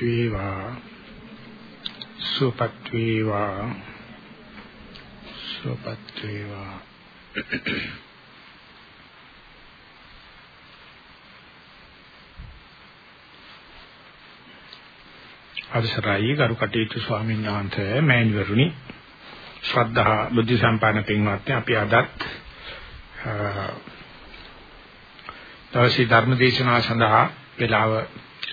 වේවා සුවපත් වේවා සුවපත් වේවා අවසරයි ගරු කටයුතු ස්වාමීන් වහන්සේ මෑණිවරුනි. ශ්‍රද්ධා බුද්ධ සම්පන්න පින්වත්නි අපි අදත් දවසේ ධර්ම දේශනාව සඳහා වේලාව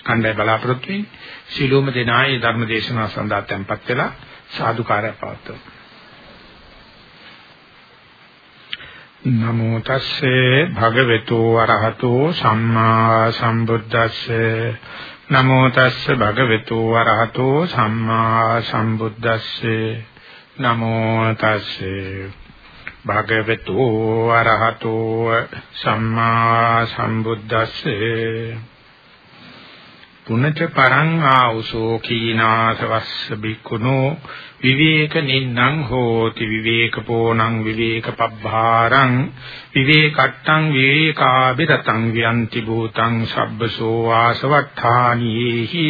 කණ්ඩායම් බලාපොරොත්තු වෙන්නේ සීලෝම දෙනායේ ධර්ම දේශනාව සඳහා tempත් වෙලා සාදුකාරය පවත්වමු. නමෝ තස්සේ භගවතු වරහතෝ සම්මා සම්බුද්දස්සේ. නමෝ තස්සේ භගවතු වරහතෝ සම්මා සම්බුද්දස්සේ. නමෝ තස්සේ භගවතු වරහතෝ සම්මා සම්බුද්දස්සේ. පුනච පරං ආවුසෝ කීනාසවස්ස බිකුණෝ විවේක නින්නං හෝති විවේකපෝනං විවේකපබ්බාරං විවේකට්ටං විවේකාබිරතං වියන්ති භූතං සබ්බසෝ ආසවට්ඨානීහි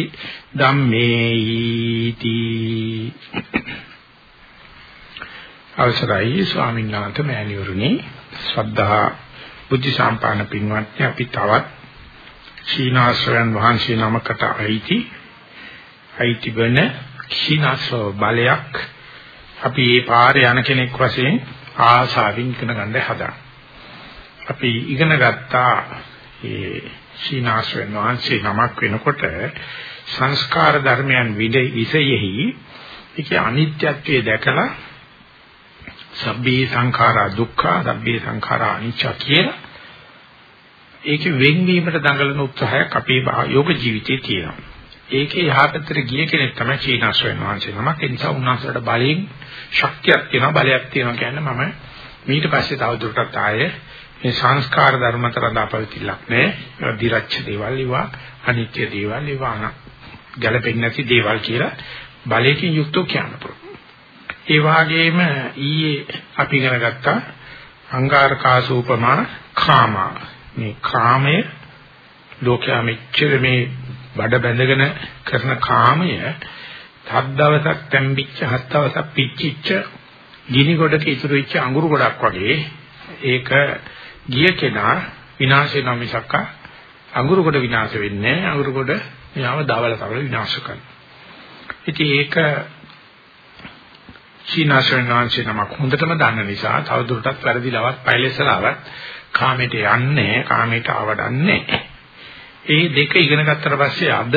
ධම්මේයිති අවසරයි ස්වාමීන් වහන්සේ මෑණිවරුනි ශ්‍රද්ධා බුද්ධ සම්පාදන පින්වත්නි අපි තවත් ක්ෂීණාශ්‍රයන් වහන්සේ නමකට අයිති අයිති වෙන ක්ෂීණාශ්‍රව බලයක් අපි මේ පාරේ යන කෙනෙක් වශයෙන් ආසාවෙන් ඉගෙන ගන්න හදා. අපි ඉගෙන ගත්තා මේ ක්ෂීණාශ්‍රයන් වහන්සේ නමක් වෙනකොට සංස්කාර ධර්මයන් විසයෙහි ඒකේ අනිත්‍යත්වයේ දැකලා සබ්බේ සංඛාරා දුක්ඛ සබ්බේ සංඛාරා අනිච්ච කියලා ඒකේ වෙන්වීමට දඟලන උත්සාහයක් අපේ යෝග ජීවිතයේ තියෙනවා. ඒකේ යහපතට ගිය කෙනෙක් තමයි චීනාශ්‍රයන් වහන්සේ නමක්. ඒ නිසා උන්වහන්සේට බලයෙන් ශක්තියක් තියෙනවා බලයක් තියෙනවා කියන්නේ මම ඊට පස්සේ තවදුරටත් ආයේ මේ සංස්කාර ධර්ම තර දාපවිතිලක් නෑ. දිරච්ච දේවල් ඒවා අනිත්‍ය දේවල් ඒවා ගැළපෙන්නේ නැති දේවල් කියලා බලයෙන් යුක්තව කියන්න පුළුවන්. ඒ වගේම ඊයේ අපි ඉගෙන ගත්තා අංගාරකාසූපමා කාමා මේ කාමය ලෝකයා මෙච්චර මේ බඩ බැඳගෙන කරන කාමය හත් දවසක් තැම්බිච්ච හත් දවසක් පිච්චිච්ච ගිනි ගොඩක ඉතුරු වෙච්ච අඟුරු ගොඩක් වගේ ඒක ගිය කෙනා විනාශ වෙනවා මිසක් අඟුරු ගොඩ විනාශ වෙන්නේ නැහැ. අඟුරු ගොඩ යාව දවල තවල විනාශ කරනවා. ඉතින් ඒක සීනාසනාංශේ නමක් හොඳටම දන්න නිසා තවදුරටත් වැරදිලවත් පයිලෙසලාවත් කාමයට යන්නේ කාමයට අවඩන්නේ ඒ දෙක ඉගෙන ගත්තට පස්සේ අද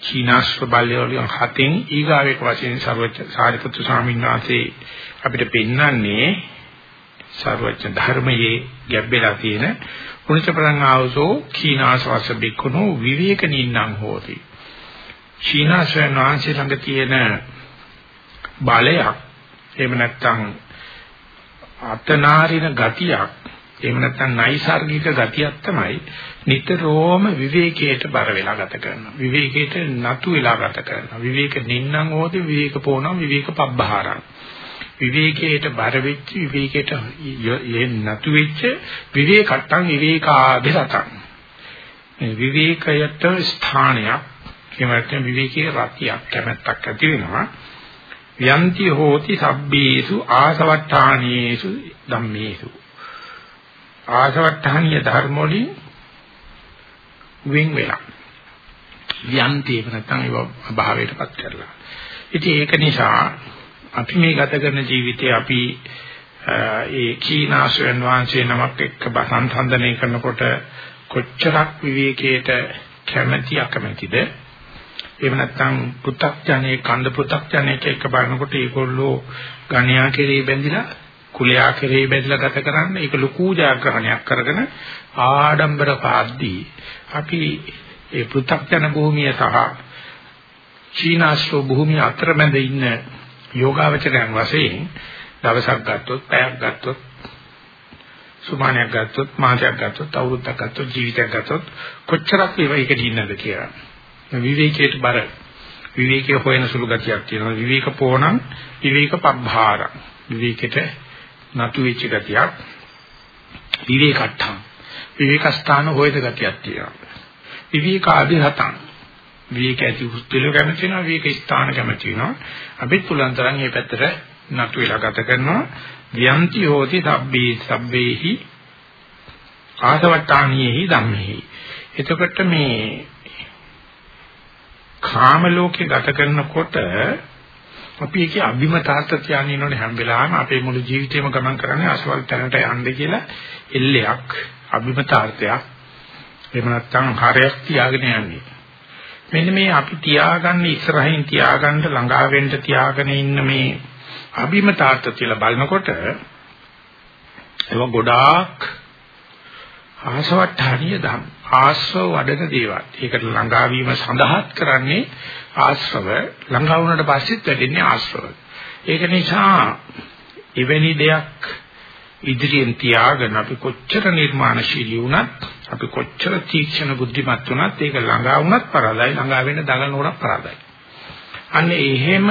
චීනාස්ව බල්යෝලියන් හතෙන් ඊගාවෙක වශයෙන් සර්වච සාරිපුත්තු ස්වාමීන් වහන්සේ අපිට පෙන්වන්නේ සර්වච ධර්මයේ ගැඹෙලා තියෙන උනිචපරං ආවසෝ චීනාස්වස බිකුණු විවේක නින්නම් හෝති. චීනාස්වයන් වහන්සේ ළඟ තියෙන බලයක් එහෙම නැත්නම් අතනාරින ගතියක් එහෙම නැත්නම් නයිසાર્ගික ගතියක් තමයි නිතරම විවේකයට බර වෙලා ගත කරනවා. විවේකයට නතු වෙලා ගත කරනවා. විවේක නින්නම් හොද විවේක පොණම් විවේක පබ්බහාරං. විවේකයට බර වෙච්ච විවේකයට නතු වෙච්ච විවේකට්ටං විවේකාභිරතං මේ විවේකයට ස්ථානයක් එහෙම නැත්නම් විවේකයේ රතියක් කැමැත්තක් ඇති වෙනවා. යන්ති හෝති සබ්බේසු ආසවට්ඨානීයේසු ධම්මේසු. ආසවට්ඨානීය ධර්ම වලින් වෙන් වෙලා. යන්ති ඒක නැත්නම් ඒව භාවයටපත් කරලා. ඉතින් ඒක නිසා අපි මේ ගත කරන ජීවිතේ අපි ඒ කීනාසයන් වහන්සේ නමක් එක්ක සංසන්දනය කරනකොට කොච්චරක් විවේකයට කැමැති අකමැතිද? එහෙම නැත්නම් පු탁ජනේ කඳ පු탁ජනේක එක බලනකොට ඒගොල්ලෝ ගණ්‍යා කෙරේ බැඳිලා කුලයා කෙරේ බැඳිලා ගත කරන්න ඒක ලකූ ජාග්‍රහණයක් කරගෙන ආඩම්බර පාද්දී අපි ඒ පු탁ජන භූමිය සහ චීනාශ්‍රෝ භූමිය අතර මැද ඉන්න යෝගාවචරයන් වශයෙන් දවසක් ගත්තොත් පැයක් ගත්තොත් සුමානයක් ගත්තොත් මාසයක් ගත්තොත් අවුරුද්දක් ගත්තොත් ජීවිතයක් ගත්තොත් කොච්චරක් ඒවා එකට ඉන්නද කියලා. විවේකයට බර. විවේකයේ හොයන සුළු ගතියක් තියෙනවා. විවේක පෝණං විවේක පබ්බාර විවේකෙට නතු වෙච්ච ගතියක්. විවේකට්ඨං. විවේක ස්ථාන හොයද ගතියක් තියෙනවා. විවේකාභිහතං විවේක ඇති වෘත්තිල කැමති වෙනවා විවේක ස්ථාන කැමති වෙනවා. අපිත් පුළුවන් තරම් මේ පැත්තට නතු වෙලා ගත කරනවා. වියන්ති හෝති සබ්බේ සබ්බේහි ආසවට්ටානියෙහි ධම්මෙහි. එතකොට මේ කාම ලෝකේ ගත කරනකොට අපි ඒකේ අභිමතාර්ථ කියන්නේ නෝනේ හැම වෙලාවෙම අපේ මුළු ජීවිතේම ගමන් කරන්නේ අසවල් තැනට යන්න කියලා එල්ලයක් අභිමතාර්ථයක් එහෙම නැත්නම් හරයක් තියාගෙන යන්නේ. මෙන්න මේ අපි තියාගන්න ඉස්සරහින් තියාගන්න ළඟා වෙන්න තියාගෙන ඉන්න මේ අභිමතාර්ථ කියලා බලනකොට ඒක ගොඩාක් ආසවට්ටානිය ධම් ආශ්‍රව වඩන දේවල්. ඒකට ළඟා වීම සඳහාත් කරන්නේ ආශ්‍රව ළඟා වුණාට පස්සෙත් වැඩෙන්නේ ආශ්‍රව. ඒක නිසා එවැනි දෙයක් ඉදිරියෙන් තියාගෙන අපි කොච්චර නිර්මාණශීලී වුණත් අපි කොච්චර තීක්ෂණ බුද්ධිමත් වුණත් ඒක ළඟා වුණත් පරාදයි ළඟා වෙන්න දඟලනකොට පරාදයි. අන්න එහෙම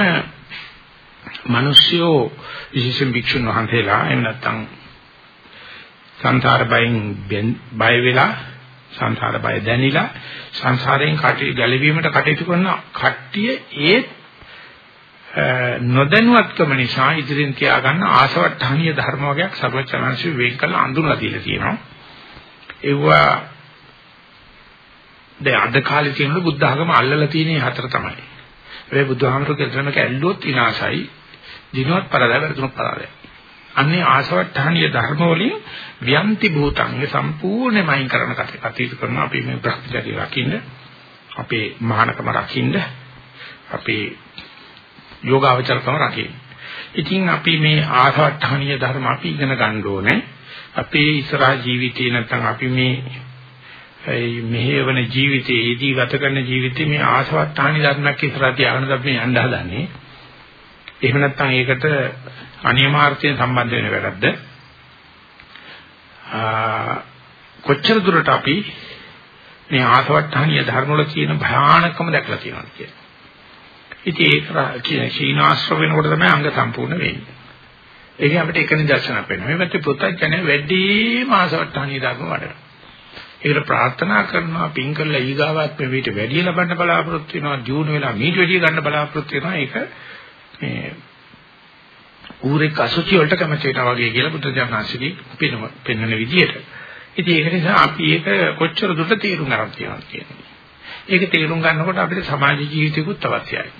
මිනිස්යෝ විශේෂයෙන් භික්ෂුන් වහන්සේලා එහෙම නැත්නම් සංසාර බයෙන් බය වෙලා සංසාර බය දැනිලා සංසාරයෙන් කටි ගැලවීමට කටයුතු කරන කට්ටිය ඒ නොදැනුවත්කම නිසා ඉදිරියෙන් තියාගන්න ආසවට්ටානීය ධර්ම වර්ගයක් සර්වචනංශ වෙන් කළ අඳුනලා දීලා තියෙනවා. ඒවා දැන් අද කාලේ තියෙන බුද්ධ ආගම අල්ලලා තියෙන හතර තමයි. ඒ බුදුහාමරගේ කරනක ඇල්ලුවොත් විනාශයි. දිනවත් පරදා වැරදුනොත් පරදයි. අන්නේ ආසවට්ටානීය ධර්ම වලින් ව්‍යන්ති භූතංග සම්පූර්ණයෙන්ම අයින් කරන කටයුතු කරනවා අපි මේ බ්‍රහ්මචර්ය රකින්න අපේ මහානකම රකින්න අපේ යෝගාවචරකම රකින්න. ඉතින් අපි මේ ආසවට්ටානීය ධර්ම අපි ඉගෙන ගන්න ඕනේ. අපේ ඉස්සරහ ජීවිතේ නැත්නම් අපි මේ මෙහෙවන ජීවිතයේදී ගත කරන ජීවිතේ මේ ආසවට්ටානීය ධර්මයක් ඉස්සරහ තියාගෙන අපි යන්න හදන්නේ. එහෙම නැත්නම් ඒකට අනියමාර්ථයෙන් සම්බන්ධ වෙන වැඩක්ද? කොච්චර දුරට අපි මේ ආසවට්ටානිය ධර්ම වල තියෙන භයානකම දැකලා තියෙනවද කියලා. ඉතින් ඒක කියන ශීනාශ්‍ර වෙනකොට තමයි අංග සම්පූර්ණ වෙන්නේ. ඒක අපිට එක නිදර්ශනයක් වෙනවා. මේ පැත්තේ පුතඥය වැඩිම ආසවට්ටානිය ධර්ම වඩනවා. ඒකට ප්‍රාර්ථනා කරනවා පින් කරලා ඊගාවත් මේ විදිහට වැඩි ලබන්න බලාපොරොත්තු වෙනවා. ජීුණ වෙලා මීට වැඩි ගන්න බලාපොරොත්තු වෙනවා. ඒක මේ ඌරෙක් අසුචි වලට කැමති වෙනවා වගේ කියලා බුදුජානනාංශිකී පෙන්වන පෙන්වන විදිහට. ඉතින් ඒක නිසා අපි ඒක කොච්චර දුරට තේරුම් ගන්න තියෙනවද කියන්නේ. ඒක තේරුම් ගන්නකොට අපිට සමාජ ජීවිතයකුත් අවශ්‍යයි.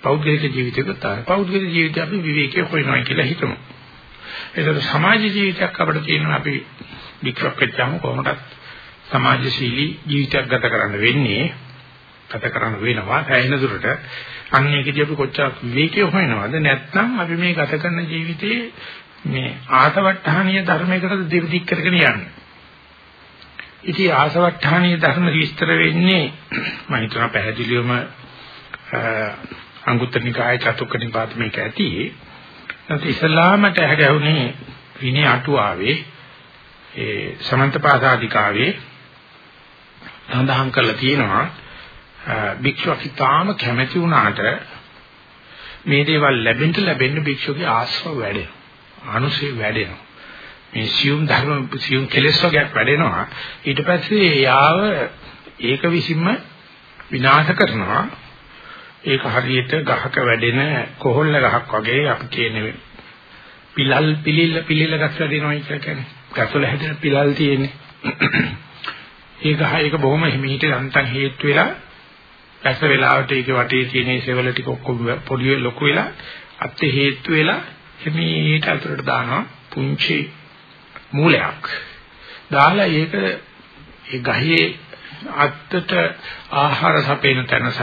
පෞද්ගලික ජීවිතයකුත් අවශ්‍යයි. පෞද්ගලික ජීවිතය අපි විවේකී හොයනවා කියලා හිතමු. ඒකට සමාජ ජීවිතයක් අපිට තියෙනවා අපි වික්‍රක් වෙච්චාම කොහොමද සමාජශීලී ජීවිතයක් ගත කරන්න වෙන්නේ ගත කරන්න වෙනවා සෑහෙන දුරට අන්න ඒකදී අපි කොච්චර විවේකී හොයනවද නැත්නම් අපි මේ ගත කරන ජීවිතේ මේ ආසවට්ටහනීය ධර්මයකට දෙවිදික් කරගෙන යන්නේ. ඉතින් ආසවට්ටහනීය ධර්ම විස්තර වෙන්නේ මම හිතනවා පැහැදිලිවම අංගුත්තර නිකාය චතුක්ක නිපාත මේක ඇති. නැත්නම් ඉස්ලාමට හැගැහුනේ විනය අටුවාවේ ඒ සමන්තපාදාදිකාවේ සඳහන් කරලා තියෙනවා භික්ෂුවක් ඉතාම කැමැති වුණාට මේ දේවල් ලැබෙන්න ලැබෙන්න භික්ෂුවගේ ආශ්‍රව වැඩෙනවා. අනුසය වැඩෙනවා. මේ සියුම් ධර්ම සියුම් කෙලෙස් වර්ගයක් වැඩෙනවා. ඊට පස්සේ යාව ඒක විසින්ම විනාශ කරනවා. ඒක හරියට ගහක වැඩෙන කොහොල්ල ගහක් වගේ අපි කියන්නේ පිලල් පිලිල්ල පිලිල්ල ගස් වැඩෙනවා කියන්නේ. ගස්වල හැදෙන පිලල් තියෙන්නේ. ඒ ගහ ඒක බොහොම හිමීට යන්තම් හේතු වෙලා දැස වෙලාවට ඒක වටේ තියෙන සෙවල ටික ඔක්කොම පොඩි ලොකු වෙලා අත් හේතු වෙලා එමීට අතරට දානවා පුංචි මූලයක්. දාලා ඒක ඒ ගහේ අත්තට ආහාර සපේන තැන සහ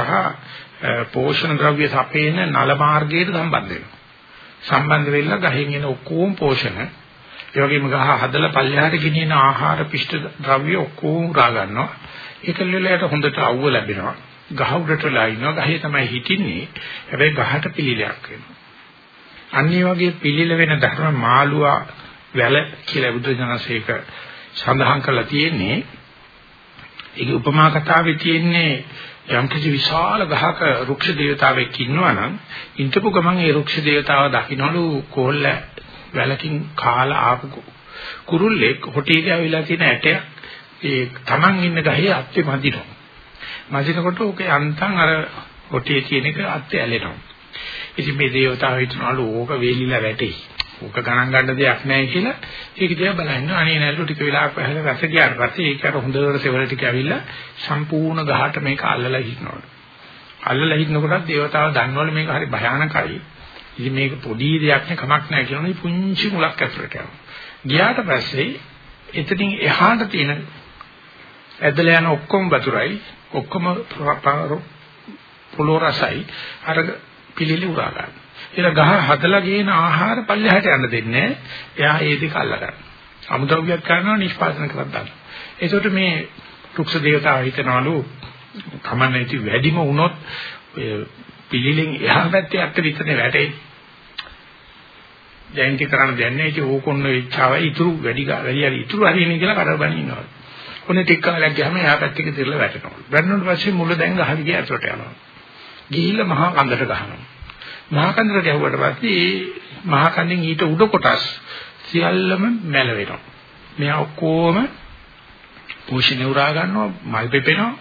පෝෂණ ද්‍රව්‍ය සපේන නල මාර්ගයට සම්බන්ධ වෙනවා. සම්බන්ධ වෙලා ගහෙන් එන ඔක්කොම පෝෂණ ඒ වගේම ගහ හදලා පල්ලෙහාට ගෙනියන ආහාර පිෂ්ඨ ද්‍රව්‍ය ඔක්කොම උරා ගන්නවා. ඒකල වෙලාවට හොඳට අවුව ලැබෙනවා. ගහ උඩටලා ඉන්නවා. ගහේ තමයි හිටින්නේ. හැබැයි ගහට පිළිලයක් වෙනවා. අනිත් වගේ පිළිල වෙන ධර්ම මාළුවා වැල කියලා බුදු දනසේක සඳහන් කරලා තියෙන්නේ. ඒක උපමා කතාවේ තියෙන්නේ යම් කිසි විශාල ගහක රුක්ෂ දේවතාවෙක් ඉන්නවා නම් ඉන්ටපු ගමන් ඒ රුක්ෂ දේවතාව දකින්නලු කොල්ල වැලකින් කාලා ආපු කුරුල්ලෙක් හොටේට ඇවිල්ලා තියෙන ඇටයක්. ඒ Taman ඉන්න ගහේ අත්තේ මදිනවා. මදිනකොට ඕකේ අන්තම් අර ඔටියේ තියෙන එක අත් ඇලෙනවා. ඉතින් මේ දේවතාවෝ හිතනවලු ඕක වේලිලා වැටේ. ඕක ගණන් ගන්න දෙයක් නැහැ කියලා ඒක දිහා බලන්න අනේ නැල්ලු ටික වෙලාවක් පැහැල රස ගියාට පස්සේ ඒක අර හොඳට සෙවල ටික ඇවිල්ලා සම්පූර්ණ ගහට මේක අල්ලලා හිටනවා. අල්ලලා හිටනකොට දේවතාව දන්නවලු මේක හරි භයානකයි. ඉතින් මේක පොඩි දෙයක් නේ කමක් නැහැ කියනවා. පුංචි මුලක් ඇතුලට යනවා. ගියාට පස්සේ එතනින් එහාට තියෙන ඇදලා යන ඔක්කොම වතුරයි ඔක්කොම පොළොව රසයි අර පිළිලි උරා ගන්න. ඒක ගහ හදලා ගේන ආහාර පල්ලෙහාට යන්න දෙන්නේ එයා ඒ දෙක අල්ල ගන්න. අමුද්‍රව්‍යයක් කරනවා නිෂ්පාදනය කරලා දාන්න. ඒකට මේ රුක්ෂ දේවතාව හිතනවලු කමන්න ඉති වැඩිම වුණොත් පිළිලෙන් එහා පැත්තේ අත්ත විතරනේ වැටේ. දැන් ඉති කරන්න දෙන්නේ ඉති ඕකොන්න වෙච්චාවයි ඉතුරු වැඩි වැඩි හරි ඉතුරු හරිනේ කියලා කරබන් ඉන්නවා. ඔන්න ටික කාලයක් ගියාම එහා පැත්තේ තිරලා වැටෙනවා. වැටෙනුට පස්සේ මුල දැන් ගහ ගිය ඇතුලට යනවා. ගිහිල්ලා මහා කන්දට ගහනවා. මහා කන්දට ගැහුවට පස්සේ ඒ මහා කන්දෙන් ඊට උඩ කොටස් සියල්ලම මැල වෙනවා. මෙයා ඔක්කොම පෝෂණය උරා ගන්නවා, මල් පෙපෙනවා,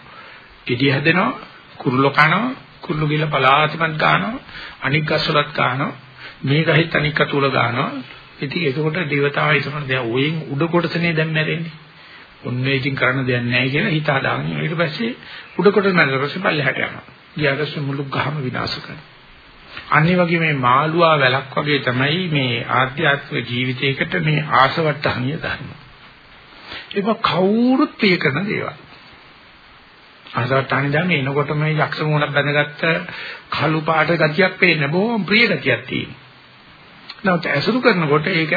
ගෙඩි හැදෙනවා, කුරුල්ලෝ කනවා, කුරුල්ලු ගිල පලාතිමත් ගන්නවා, අනික් ගස්වලත් ගන්නවා, මේ ගහෙත් අනික් අතුල ගන්නවා. ඉතින් ඒකකොට දේවතාවා හිතනවා දැන් ඔයෙන් උඩ කොටසනේ දැන් මැරෙන්නේ. ඔන්න ඉතින් කරන්න දෙයක් නැහැ කියලා හිත හදාගෙන ඊට පස්සේ උඩ කොටස මැරෙලා පස්සේ පල්ලෙහාට යනවා. ගියාට මුළු ගහම විනාශ කරනවා. අනිත් වගේ මේ මාළුවා වැලක් වගේ තමයි මේ ආධ්‍යාත්මික ජීවිතයකට මේ ආසවට්ටහනිය ධර්ම. ඒක කවුරුත් ප්‍රිය කරන දේවල්. ආසවට්ටහනිය ධර්ම එනකොට මේ යක්ෂ මොහොනක් බැඳගත්ත කළු පාට ගතියක් පේන්නේ බොහොම ප්‍රිය ගතියක් තියෙනවා. නැවත ඇසුරු කරනකොට ඒක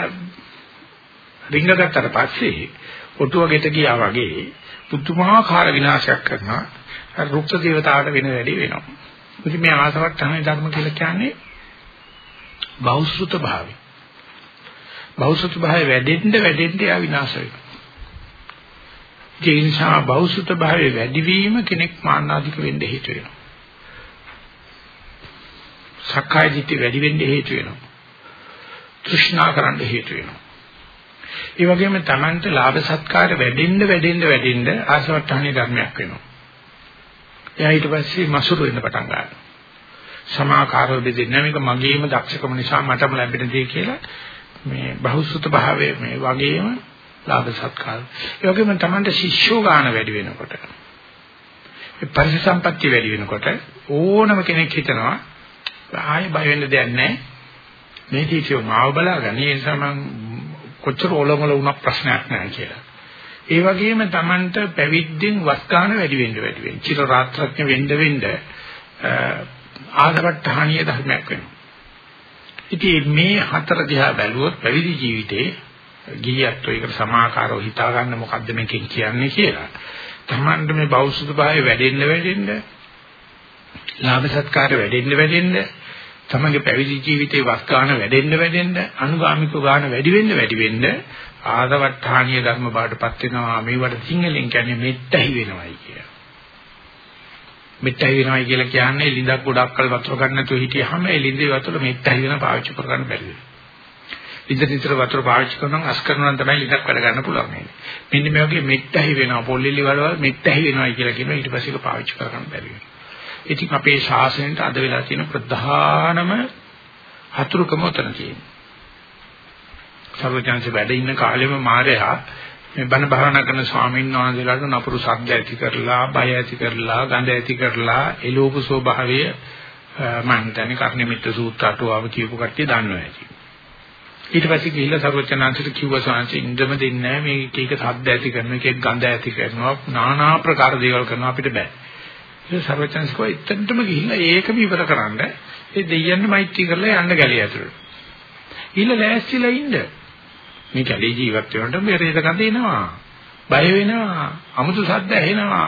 රිංගගත්තට පස්සේ ඔටුවගෙට ගියා වගේ පුදුමාකාර විනාශයක් කරනවා. අර රුක්ෂ දේවතාවට වෙන වැඩි වෙනවා. ඉතින් මේ ආසවට්ටහනේ ධර්ම කියලා කියන්නේ බෞද්ධ භාවය. බෞද්ධ භාවය වැඩෙන්න වැඩෙන්න යා විනාශ වෙනවා. ඒ නිසා බෞද්ධ භාවයේ වැඩිවීම කෙනෙක් මාන්නාධික වෙන්න හේතු වෙනවා. සක්කාය දිට්ඨිය වැඩි වෙන්න හේතු වෙනවා. තෘෂ්ණා කරන්න හේතු වෙනවා. ඒ වගේම Tamanට ලාභ සත්කාර වැඩෙන්න වැඩෙන්න වැඩෙන්න ආසවට්ටහනේ ධර්මයක් වෙනවා. එයා ඊට පස්සේ මසුරු වෙන්න පටන් ගන්නවා. සමාකාරව දෙන්නේ මේක මගේම දක්ෂකම නිසා මටම ලැබෙන දේ කියලා මේ බහුසුත භාවයේ මේ වගේම ලාභ සත්කාර. ඒ වගේම Tamante ශිෂ්‍යෝ ගාන වැඩි වෙනකොට ඒ පරිසම්පත්‍ය වැඩි වෙනකොට ඕනම කෙනෙක් හිතනවා ආයෙ බය වෙන්න දෙයක් නැහැ. මේ කීචෝ මාව බලාගන්න. ඒ නිසා මම කොච්චර ඔලොමල වුණා ප්‍රශ්නයක් නැහැ කියලා. ඒ වගේම Tamanට පැවිද්දෙන් වස් ගන්න වැඩි වෙන්න වැඩි වෙන්න. චිර රාත්‍රඥ වෙන්න වෙන්න ආගවට්ටහණීය ධර්මයක් වෙනවා. ඉතින් මේ හතර දිහා බැලුවොත් පැවිදි ජීවිතේ ගියත් ඒකට සමාකාරව හිතා ගන්න මොකද්ද මේකෙන් කියන්නේ කියලා. Tamanට මේ බෞද්ධ භාවය වැඩෙන්න වැඩෙන්න ලාභ සත්කාර වැඩෙන්න වැඩෙන්න තමගේ පැවිදි ජීවිතේ වස් ගන්න වැඩෙන්න වැඩෙන්න අනුගාමික ගන්න වැඩි වෙන්න වැඩි වෙන්න ආදවට්ටානීය ධර්ම බාටපත් වෙනවා මේවට සිංහලෙන් කියන්නේ මෙත්තහි වෙනවයි කියලා. මෙත්තහි වෙනවයි කියලා කියන්නේ ලිඳක් ගොඩක් කල් වතුර ගන්න නැතුව හිටියාම ඒ ලිඳේ වතුර මෙත්තහි වෙන පාවිච්චි කරගන්න බැරි වෙනවා. ලිඳ නිතර වතුර පාවිච්චි කරනවා අස් කරනවා නම් තමයි ලිඳක් වැඩ ගන්න පුළුවන් වෙන්නේ. මෙන්න මේ වගේ මෙත්තහි වෙනවා පොල්ලිලි වලවල් මෙත්තහි වෙනවයි කියලා කියනවා ඊට පස්සේ ඒක පාවිච්චි කරගන්න බැරි වෙනවා. ඉතින් අපේ ශාසනයට අද වෙලා තියෙන ප්‍රධානම හතුරුකම උතන තියෙනවා. සර්වඥාන්ස වැඩ ඉන්න කාලෙම මාරයා මේ බණ භාවනා කරන ස්වාමීන් වහන්සේලාට නපුරු ශබ්ද ඇති කරලා, බය ඇති කරලා, ගඳ ඇති කරලා, එළෝප ස්වභාවය මම හිතන්නේ කර්ණිමිත්ත සූත්‍ර අටුවාව කියපු කට්ටිය දන්නවා ඇති. ඊට පස්සේ ගිහිල්ලා සර්වඥාන්සට කිව්වා ස්වාමීන් ඉන්ද්‍රම දෙන්නේ නැහැ මේ එක එක ශබ්ද ඇති කරන එකෙක් ගඳ ඇති කරනවා, নানা ආකාර දේවල් කරනවා අපිට බෑ. ඒ සර්වඥාන්ස කෝ එතනටම ගිහිල්ලා ඒකම ඉවර කරන්න ඒ දෙයයන් මෛත්‍රී කරලා යන්න ගැලිය ඇතුළට. ඊළ ලෑස්තිලා ඉන්න. මේ කැලේ ජීවත් වෙනකොට මේ රේත ගඳ එනවා. බය වෙනවා. අමුතු සද්ද ඇහෙනවා.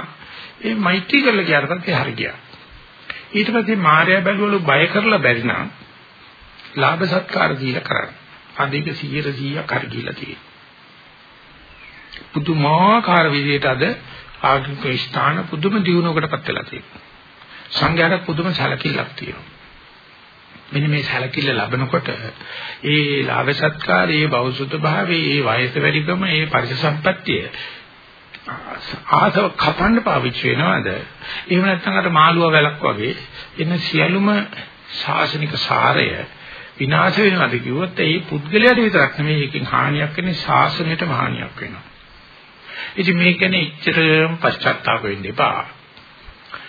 ඒ මෛත්‍රී කරලා ගියාට පස්සේ හරි ගියා. ඊට පස්සේ මාර්යා බැලුවලු බය කරලා බැරි නම් ලාභ සත්කාර දීලා කරන්න. අදික 100 100ක් හරි ගිහිලා තියෙනවා. පුදුමාකාර විදිහට අද ආගමික ස්ථාන පුදුම දියුණුවකටපත් වෙලා තියෙනවා. සංඝයාට පුදුම සැලකිල්ලක් තියෙනවා. මෙන්න මේ සැලකිල්ල ලැබනකොට ඒ ලාභ සත්කාරයේ බෞසුත භාවයේ ඒ වයස වැඩිකම ඒ පරිසම්පත්තිය ආසව කපන්න පාවිච්චි වෙනවද? එහෙම නැත්නම් අර මාළුවා වැලක් වගේ එන සියලුම ශාසනික සාරය විනාශ වෙනවද කිව්වොත් ඒ පුද්ගලයාට විතරක් නෙමෙයි ඒකෙන් හානියක් වෙන්නේ ශාසනයටම හානියක් වෙනවා. ඉතින් මේක ගැන ඉච්ඡතරම පශ්චාත්තාප වෙන්න එපා.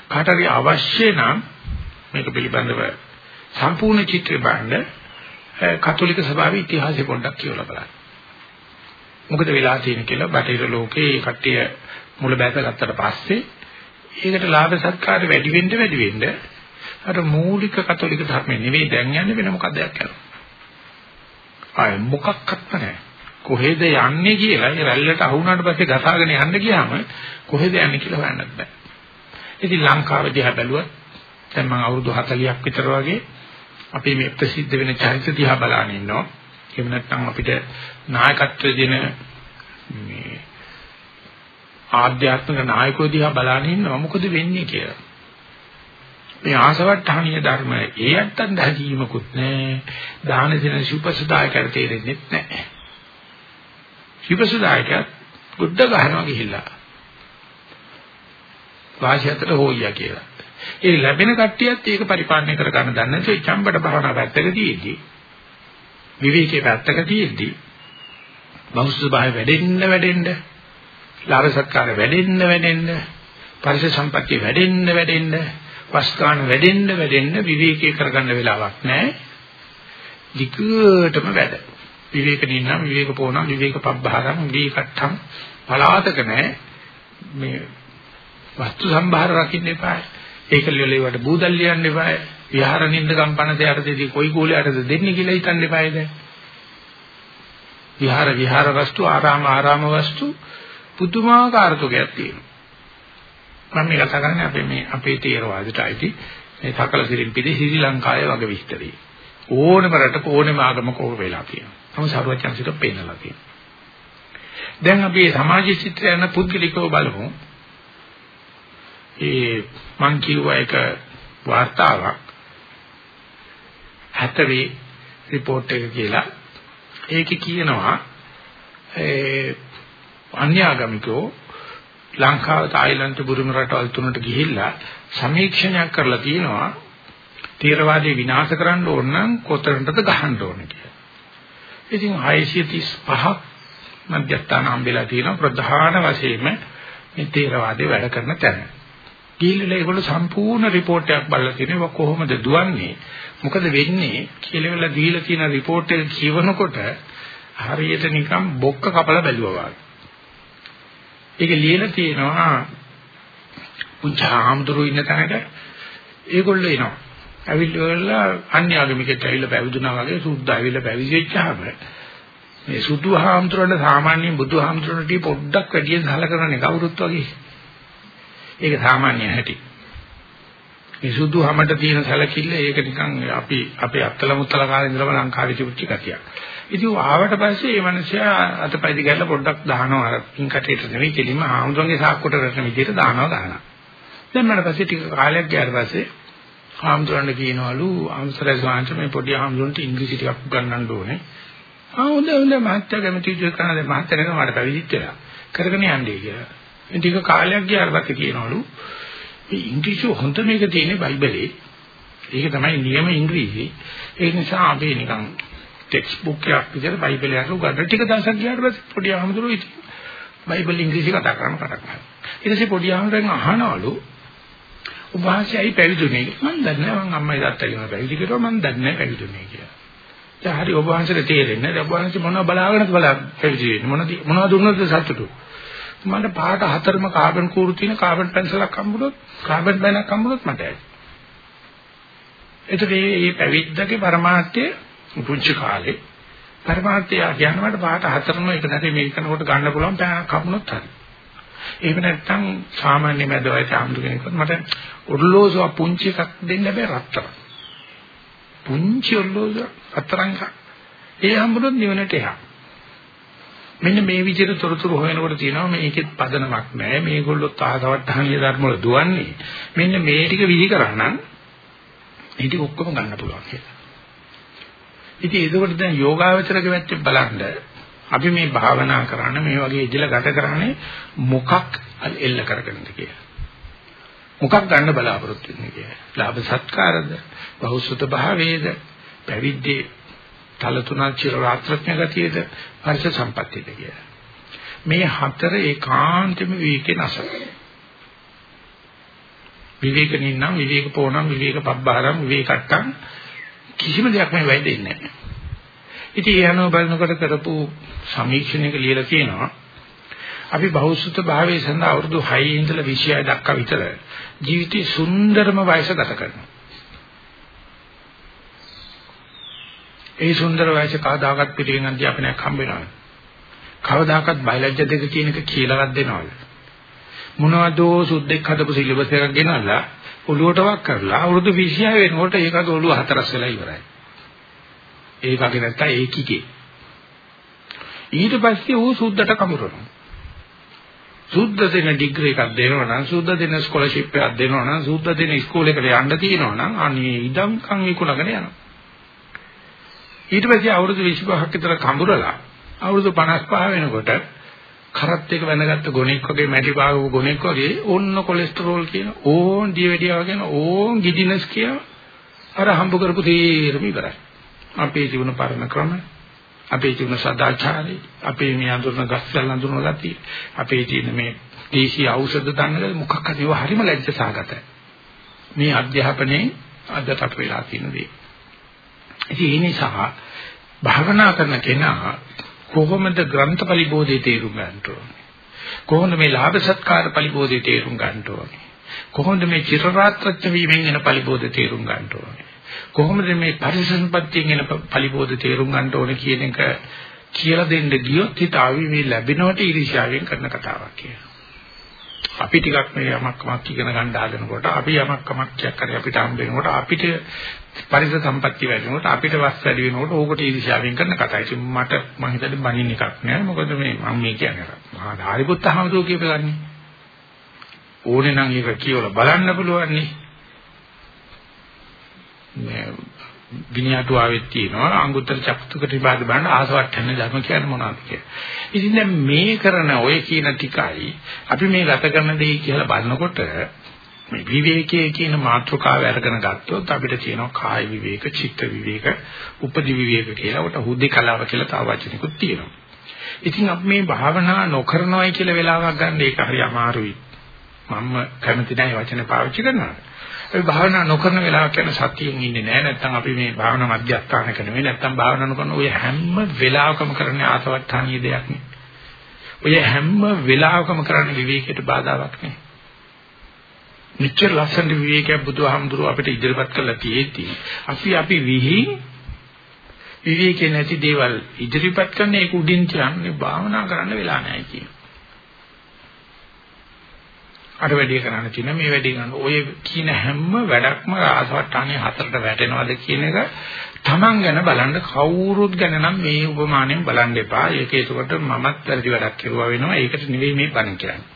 කාට හරි අවශ්‍ය නම් මේක පිළිබඳව සම්පූර්ණ චිත්‍රය බලන්න කතෝලික සභාවේ ඉතිහාසය පොඩ්ඩක් කියවලා බලන්න. මොකද වෙලා තියෙන කියලා බටහිර ලෝකේ කට්ටිය මුල බැසගත්තට පස්සේ ඒකට ලාභ සත්කාර වැඩි වෙන්න වැඩි වෙන්න අර මූලික කතෝලික ධර්මෙ නෙවෙයි දැන් යන්නේ වෙන මොකක්ද යන්නේ. ආය මොකක්වත් නැහැ. කොහෙද යන්නේ කියලා ඒ රැල්ලට අහු වුණාට පස්සේ ගසාගෙන යන්න ගියාම කොහෙද යන්නේ කියලා හොයන්නත් බෑ. ඉතින් ලංකාව දිහා බැලුවත් දැන් මම අවුරුදු 40ක් විතර වගේ අපි මේ ප්‍රසිද්ධ වෙන චරිත දිහා බලන ඉන්නවා. එහෙම නැත්නම් අපිට නායකත්වය දෙන මේ ආධ්‍යාත්මික නායකයෝ දිහා බලන ඉන්නවා මොකද වෙන්නේ කියලා. මේ ආසවට්ටහණීය ධර්ම ඒ අත්තන් දැකීමකුත් නැහැ. දාන දෙන සුපසදායකට තේරෙන්නේ නැහැ. සුපසදායකත් ගුඩ ගහනවා ගිහිල්ලා. වාසියතට හොයියා කියලා. ඒ ලැබෙන කට්ටියත් ඒක පරිපාලනය කර ගන්න දන්නේ නැති චම්බඩ භවනා පැත්තකදීදී විවේකයේ පැත්තක තියෙද්දි බෞද්ධ භාවය වැඩෙන්න වැඩෙන්න ලාභ සත්කාර වැඩෙන්න වැඩෙන්න පරිස සම්පත්තිය වැඩෙන්න වැඩෙන්න වස්කාන වැඩෙන්න වැඩෙන්න විවේකී කරගන්න වෙලාවක් නැහැ. ධිකටම වැඩ. විවේක නින්නම් විවේක පොණම් විවේක පබ්බහරම් විවේකට්ටම් පලාතක නැහැ. මේ වස්තු සම්භාර රකින්න එපා. ඒක ලියලේවට බූදල් ලියන්න එපා. විහාර නින්ද ගම්පන දෙයට දෙදී කොයි කෝලයටද දෙන්නේ කියලා හිතන්න එපායි දැන්. විහාර විහාර වස්තු ආරාම ආරාම වස්තු පුදුමාකාර තුකයක් තියෙනවා. මම මේ කතා කරන්නේ අපේ මේ අපේ තේරවාදයට අයිති මේ සකල සිරිම්පිදී ශ්‍රී ලංකාවේ වගේ විස්තරي. ඕනම රටක ඕනම ආගමක ඕක වෙලා තියෙනවා. නමුත් සරුවචන්සිට පේනලා තියෙනවා. දැන් අපි සමාජ චිත්‍රය යන පුද්ගලිකව බලමු. ඒ මං කියුවා එක වාර්තාවක් හැතවේ report එක කියලා. ඒකේ කියනවා ඒ අන්‍යාගමිකෝ ලංකාව තායිලන්ත බුරුම රටවල් තුනට ගිහිල්ලා සමීක්ෂණයක් කරලා තියෙනවා තීරවාදී විනාශ කරන්න ඕන නම් කොතරම්ද ගහන්න ඕන කියලා. ඉතින් 635ක් මධ්‍යස්ථාන හම්බෙලා තියෙනවා ප්‍රධාන වශයෙන්ම මේ තීරවාදී වැඩ කරන තැන. ගිහිල්ලා ඒගොල්ලෝ සම්පූර්ණ report එකක් බලලා තියෙනවා කොහොමද දුවන්නේ මොකද වෙන්නේ කියලා වෙලා දීලා තියෙන report එක කියවනකොට හරියට නිකන් බොක්ක කපලා බැලුවා වගේ. ඒක ලියලා තියෙනවා පුංචි ආම්දුරු ඉන්න තැනක ඒගොල්ලෝ එනවා. ඇවිල්ලා අන්‍යාගමිකෙක් ඇවිල්ලා පැවිදුණා වගේ සුද්ධ ඇවිල්ලා පැවිදිච්චාම මේ සුදු හාමුදුරන්ට සාමාන්‍යයෙන් බුදු හාමුදුරන්ට පොඩ්ඩක් වැඩියෙන් සලකනනේ කවුරුත් වගේ. ඒක සාමාන්‍ය හැටි. මේ සුදු හැමට තියෙන සැලකිල්ල ඒක නිකන් අපි අපේ අත්තල මුත්තල කාලේ ඉඳලම ලංකාවේ තිබුච්ච කතියක්. ඉතින් ආවට පස්සේ මේ මිනිස්සයා අතපය දිගහැරලා පොඩ්ඩක් දානවා අර පින් කටේට නෙවෙයි කෙලින්ම ආමුදුන්ගේ සාක්කුවට රැටෙන විදිහට දානවා දානවා. දැන් මට පස්සේ ටික කාලයක් ගියාට පස්සේ ආමුදුරන්ට කියනවලු ආම්සරේ ස්වාමීන් මේ පොඩි ආමුදුරන්ට ඉංග්‍රීසි ටිකක් උගන්වන්න ඕනේ. ආ හොඳ හොඳ මහත්තයා කැමති විදිහට කරන දේ මහත්තයා නේද මට පැවිදිච්ච වෙලා. කරගෙන යන්නේ කියලා. ටික කාලයක් ගියාට පස්සේ කියනවලු මේ ඉංග්‍රීසි හොඳ මේක තියෙන්නේ බයිබලේ. ඒක තමයි නියම ඉංග්‍රීසි. ඒ නිසා අපි නිකන් ටෙක්ස්ට් බුක් එකක් විතර බයිබලේ අරගෙන ගන්න ටික දවසක් ගියාට පස්සේ පොඩි අහමුදුරු ඉති. බයිබල් ඉංග්‍රීසි කතා කරන්න පටන් ගන්නවා. ඊට පස්සේ පොඩි අහමුදුරෙන් අහනවලු ඔබ වහන්සේයි පැවිදුනේ මම දන්නේ නැහැ මං අම්මයි තාත්තගෙම පැවිදි කරුවා මම දන්නේ නැහැ පැවිදුනේ කියලා. දැන් හරි ඔබ වහන්සේට තේරෙන්නේ නැහැ. ඔබ වහන්සේ මොනවද බලාගෙනද බලා පැවිදි වෙන්නේ මොනවද මොනවද දුන්නද සතුටු. මට පාට හතරම කාබන් කූරු තියෙන කාබන් පැන්සලක් හම්බුනොත් කාබන් බැනක් හම්බුනොත් මට ඇති. ඒතකොට මේ පැවිද්දගේ પરමාර්ථය පුංචි කාලේ પરමාර්ථය කියනවාට පාට හතරම එක නැති මේකනකොට ගන්න පුළුවන් පෑනක් හම්බුනොත් හරි. එහෙම නැත්නම් සාමාන්‍ය මැද වයස ආම්දු කෙනෙකුට මට ඔර්ලෝසුව පුංචි එකක් දෙන්න බෑ රත්තරන්. පුංචි ඔර්ලෝසුව රත්තරන් එකක්. ඒ හම්බුනොත් නිවනට එහා. මෙන්න මේ විදිහට තොරතුරු හොයනකොට තියෙනවා මේකෙත් පදනමක් නැහැ මේගොල්ලෝ තාසවට්ටහනිය ධර්ම වල දුවන්නේ මෙන්න මේ ටික විදි කරා නම් මේ ටික ඔක්කොම ගන්න පුළුවන් කියලා. ඉතින් ඒකෝට දැන් යෝගාවචරක වැත්තේ බලන්න අපි මේ භාවනා කරන්න මේ වගේ ඉදිලා ගත කරන්නේ මොකක් එල්ල කරගෙනද කියලා. මොකක් ගන්න බලාපොරොත්තු වෙන්නේ කියලා. ලාභ සත්කාරද, බහුසුත භාවයේද, පැවිද්දේ තල තුනක් චිර රාත්‍රඥ ගතියේද, පරිස සම්පත්තියද කියලා. මේ හතර ඒකාන්තෙම විවේකේ නැස. විවේකනින් නම් විවේක පොණම් විවේක පබ්බහරම් විවේකට්ටම් කිසිම දෙයක් මේ වෙයිදෙන්නේ නැහැ. ඉතින් ඒ අනුව බලනකොට කරපු සමීක්ෂණයක ලියලා තියෙනවා අපි බෞද්ධ භාවයේ සඳහා අවුරුදු 6 ඉඳලා 26 දක්වා විතර ජීවිතේ සුන්දරම වයස ගත කරනවා. ඒ සුන්දර වයස කවදාකවත් පිටින් අධ්‍යාපනයක් හම්බ වෙනවද? කවදාකවත් බයලජ්‍ය දෙක කියන එක කියලාවත් දෙනවද? මොනවදෝ සුද්දෙක් හදපු සිලබස් එකක් ගෙනල්ලා ඔළුවට වක් කරලා අවුරුදු 26 වෙනකොට ඒකගේ ඔළුව හතරස් වෙලා ඉවරයි. ඒකගේ නැත්තම් ඒකිගේ. ඊට පස්සේ ඌ සුද්දට කමුරනවා. සුද්ධ දෙන ඩිග්‍රී එකක් දෙනවා නම් සුද්ධ දෙන ස්කෝලර්ෂිප් එකක් දෙනවා නම් සුද්ධ දෙන ඉස්කෝලේකට යන්න තියෙනවා නම් අනේ ඉදම් කන් විකුණගෙන යනවා. ඊට පස්සේ අවුරුදු 25ක් විතර කඹරලා අවුරුදු 55 වෙනකොට කරත් එක වැඳගත්තු ගොනෙක් වගේ මැටි පාගපු ගොනෙක් වගේ ඕන්න කොලෙස්ටරෝල් කියන ඕන් දියවැඩියා කියන ඕන් ගිඩිනස් කියන අර හම්බ කරපු තීරම ඉවරයි. අපේ ජීවන පරණ ක්‍රම අපේ ජීවන සදාචාරය අපේ මේ අඳුරන ගස්වල අඳුරන ගතිය අපේ තියෙන මේ දේශීය ඖෂධ දන්නද මොකක් හරි ඒවා හරිම ලැජ්ජ සහගතයි. මේ අධ්‍යාපනයේ අදට වෙලා තියෙන දේ. ඉතින් ඒ නිසා භාවනා කරන කෙනා කොහොමද ග්‍රන්ථ පරිබෝධයේ තේරුම් ගන්න ඕනේ? කොහොමද මේ ලාභ සත්කාර පරිබෝධයේ තේරුම් ගන්න ඕනේ? කොහොමද මේ චිරරාත්‍රත්ව වීමෙන් එන පරිබෝධය තේරුම් ගන්න ඕනේ? කොහොමද මේ පරිසම්පත්තියෙන් එන පරිබෝධය තේරුම් ගන්න ඕනේ කියන එක කියලා දෙන්න ගියොත් හිත ආවි මේ ලැබෙනවට ඊර්ෂ්‍යාවෙන් කරන කතාවක් කියලා. අපි ටිකක් මේ යමක් කමක් ඉගෙන ගන්න හදනකොට අපි යමක් කමක් කරේ අපිට හම්බ වෙනකොට අපිට පරිස සම්පatti වැඩිනකොට අපිට වස් වැඩි වෙනකොට ඕකට ඊර්ෂ්‍යාවෙන් කරන කතා. ඉතින් මට මම හිතන්නේ බනින්න එකක් නෑ. මොකද මේ මම මේ කියන්නේ මහා ධාරිපුත්ත හමුදුව කියපගන්නේ. ඕනේ නම් ඒක කියවලා බලන්න පුළුවන් නේ. මේ විඤ්ඤාතුාවෙත් තියෙනවා අංගුත්තර චක්තුක නිපාත බලන්න ආසවට්ටන්න ධර්ම කියන්නේ මොනවද කියලා. ඉතින් දැන් මේ කරන ඔය කියන ටිකයි අපි මේ ගත කරන දේ කියලා බලනකොට මේ විවේකයේ කියන මාතෘකාව අරගෙන ගත්තොත් අපිට තියෙනවා කාය විවේක, චිත්ත විවේක, උපදි විවේක කියලා. උට හුදේකලාව කියලා තව වචනිකුත් තියෙනවා. ඉතින් අපි මේ භාවනා නොකරනවයි කියලා වෙලාවක් ගන්න ඒක හරි අමාරුයි. මම කැමති නැහැ වචන පාවිච්චි කරනවා. අපි භාවනා නොකරන වෙලාවක යන සතියෙන් ඉන්නේ නැහැ. නැත්තම් අපි මේ භාවනා මධ්‍යස්ථානක නෙවෙයි. නැත්තම් භාවනා නොකරන ඔය හැම වෙලාවකම කරන්නේ ආසවට්ටානීය දෙයක් නේ. ඔය හැම වෙලාවකම කරන්නේ විවේකයට බාධාවක් නේ. මෙච්චර ලස්සන විවේකයක් බුදුහාමුදුරුව අපිට ඉදිරිපත් කළා තියෙද්දි අපි අපි විහි විවේකේ නැති දේවල් ඉදිරිපත් කරන ඒක උඩින් කියන්නේ භාවනා කරන්න වෙලා නැහැ කියන. අර වැඩි කරන්න තියෙන මේ වැඩි කරන ඔය කියන හැම වැඩක්ම ආසවට්ටානේ හතරට වැටෙනවද කියන එක Taman ගැන බලන්න කවුරුත් ගැන නම් මේ උපමාණයෙන් බලන්න එපා. ඒක ඒකට මමත් වැඩි වැඩක් කරුවා වෙනවා. ඒකට නෙවෙයි මේ බණ කියන්නේ.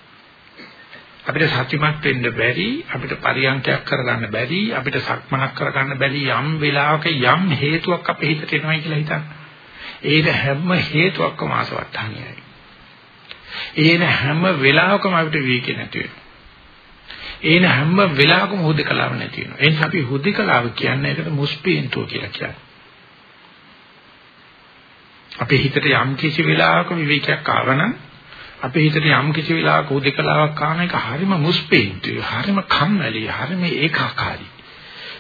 අපිට සත්‍යමත් වෙන්න බැරි අපිට පරියන්කයක් කරගන්න බැරි අපිට සක්මනක් කරගන්න බැරි යම් වෙලාවක යම් හේතුවක් අපේ හිතට එනවයි කියලා හිතන්න. ඒක හැම හේතුවක්ම ආසවට්ටානියයි. ඒන හැම වෙලාවකම අපිට විවේකේ නැති වෙනවා. ඒන හැම වෙලාවකම හුදකලාව නැති වෙනවා. ඒ නිසා අපි හුදකලාව කියන්නේ ඒකට මුස්පීන්තුව කියලා කියන්නේ. අපේ හිතට යම් කිසි වෙලාවක විවේකයක් ආවනම් අපේ හිතට යම් කිසි වෙලාවක උදේකලාවක් ආන එක හරිම මුස්පේන්තුයි හරිම කම්මැලි හරිම ඒකාකාරී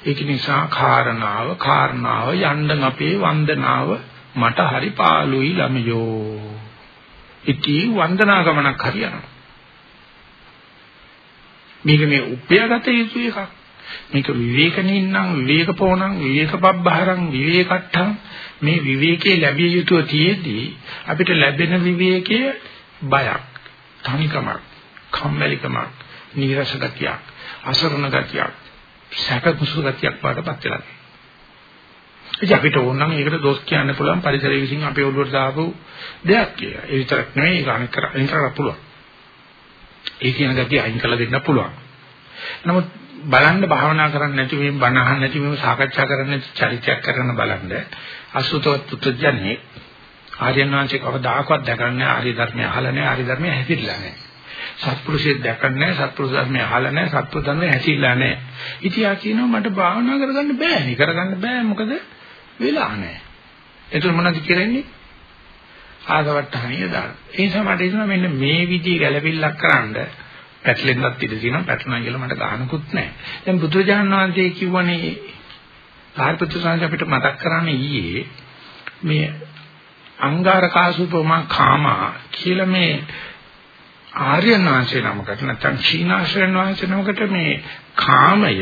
ඒක නිසා කාරණාව කාරණාව යන්න අපේ වන්දනාව මට හරි පාළුයි ළමයෝ ඉති වන්දනා ගමනක් හරියනවා මේක මේ උපයාගත යුතු එකක් මේක විවේකනින් නම් විවේකපෝණං විවේකපබ්බහරං විවේකට්ඨං මේ විවේකයේ ලැබිය යුතුව තියේදී අපිට ලැබෙන විවේකයේ බයක්, තනිකමක්, කම්මැලිකමක්, නීරස ගතියක්, අසරණ ගතියක්, සැකකුසු ගතියක් වඩපත් වෙලා. ඉතින් අපිට ඕන නම් ඒකට දොස් කියන්න පුළුවන් පරිසරය විසින් අපේ ඔළුවට දාපු දෙයක් කියලා. ඒ විතරක් නෙවෙයි ඒක අනික අනික කරලා පුළුවන්. ඒ කියන ගතිය අයින් කරලා දෙන්න පුළුවන්. නමුත් බලන්න භාවනා කරන්නේ නැති මේ බණ අහන්න නැති මේ සාකච්ඡා කරන්න නැති චරිතයක් කරන බලන්න අසුතවත් පුත්‍රයන්නේ ආර්යයන් වහන්සේ කවදාකවත් දැකන්නේ ආර්ය ධර්මය අහලා නැහැ ආර්ය ධර්මය හැසිරෙලා නැහැ. සත්පුරුෂයෙක් දැකන්නේ නැහැ සත්පුරුෂ ධර්මය අහලා නැහැ සත්පුරුෂ ධර්මය හැසිරෙලා නැහැ. ඉතින් ආ කියනවා මට භාවනා කරගන්න බෑනේ. කරගන්න බෑ මොකද වෙලා නැහැ. එතකොට මොනවද කරන්නේ? ආගවට්ටහනිය දාන. ඒ නිසා මට හිතෙනවා මෙන්න මේ විදිහේ ගැළපිල්ලක් කරන්න පැටලෙන්නත් ඉඩ තියෙනවා පැටලනවා කියලා මට ගානකුත් නැහැ. දැන් බුදුරජාණන් වහන්සේ කිව්වනේ සාරිපුත්‍ර සාංශ අපිට මතක් කරන්නේ ඊයේ මේ අංගාරකාසුපමා කාමා කියලා මේ ආර්යයන් වහන්සේ නමකට නැත්නම් චීනාශ්‍රයන් වහන්සේ නමකට මේ කාමය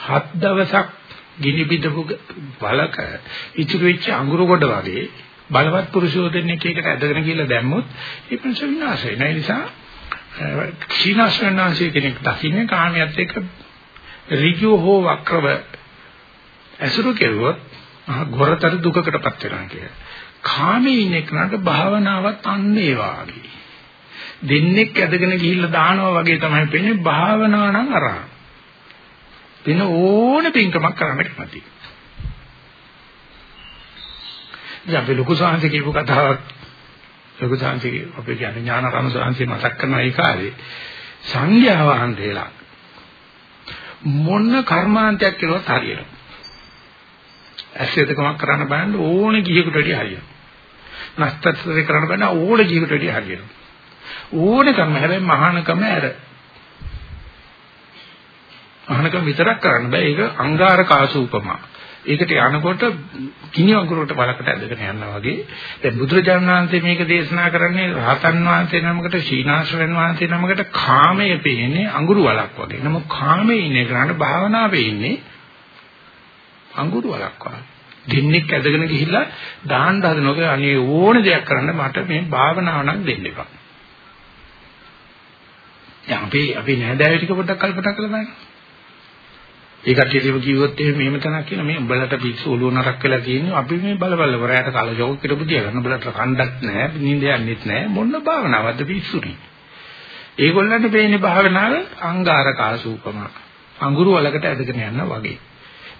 හත් දවසක් ගිනි බිඳපු බලක ඉතුරු වෙච්ච අඟුරු කොට වගේ බලවත් පුරුෂයෝ දෙන්නෙක් එකට ඇදගෙන ගිහලා දැම්මොත් ඒ පුරුෂ විනාශ වෙන නිසා චීනාශ්‍රයන් වහන්සේ කෙනෙක් දකින්නේ කාමයට එක්ක ඍජු හෝ වක්‍රව ඇසුරු කෙරුවොත් ගොරතර දුකකටපත් වෙනවා කියලා. කාමයේ ඉන්න කෙනාට භාවනාවත් අන්න ඒ වාගේ. දෙන්නෙක් ඇදගෙන ගිහිල්ලා දානවා වගේ තමයි පෙන්නේ භාවනාව නම් අරහන්. වෙන ඕන පින්කමක් කරන්න කැමති. ඉතින් අපි ලොකු සාංශ කියපු කතාවක් ලොකු සාංශ අපේ කියන්නේ ඥානරම සාංශය මතක් කරන ඒ කාලේ සංඝයා වහන්සේලා මොන කර්මාන්තයක් කළොත් හරියනවා. ඇස්සෙදකමක් කරන්න බෑන ඕනේ ගිහියෙකුට වැඩි හරියනවා. නස්තත්‍රේ කරන්න බෑන ඕනේ ගිහියෙකුට වැඩි හරියනවා. ඕනේ කම හැබැයි මහානකම ඇර. මහානකම විතරක් කරන්න බෑ ඒක අංගාර කාසූපමා. ඒකට යනකොට කිනි වගුරකට බලකට ඇදගෙන යනවා වගේ දැන් බුදුරජාණන් වහන්සේ මේක දේශනා කරන්නේ රහතන් වහන්සේ නමකට ශීනාශ්‍රයන් වහන්සේ නමකට කාමයේ පේන්නේ අඟුරු වලක් වගේ. නමුත් කාමයේ ඉන්නේ කරාට භාවනාවේ ඉන්නේ අඟුරු වලක් වගේ. දෙන්නෙක් ඇදගෙන ගිහිල්ලා දාන්න හදනකොට අනේ ඕන දෙයක් කරන්න මට මේ භාවනාව නම් දෙන්න එපා. දැන් අපි අපි නෑදෑයෝ ටික පොඩ්ඩක් කල්පනා කරලා බලන්න. ඒ කට්ටියටම කිව්වොත් එහෙම මෙහෙම තනක් කියන මේ උඹලට පිස්සු ඔළුව නරක් වෙලා තියෙන්නේ අපි මේ බල බල වරයට කාල ජෝක් කරපු දිය ගන්න. උඹලට කණ්ඩක් නැහැ නිින්ද යන්නෙත් නැහැ. මොන භාවනාවක්ද පිස්සුනේ? ඒගොල්ලන්ට පේන්නේ භාවනාව අංගාරක ආසූපම අඟුරු වලකට ඇදගෙන යනවා වගේ.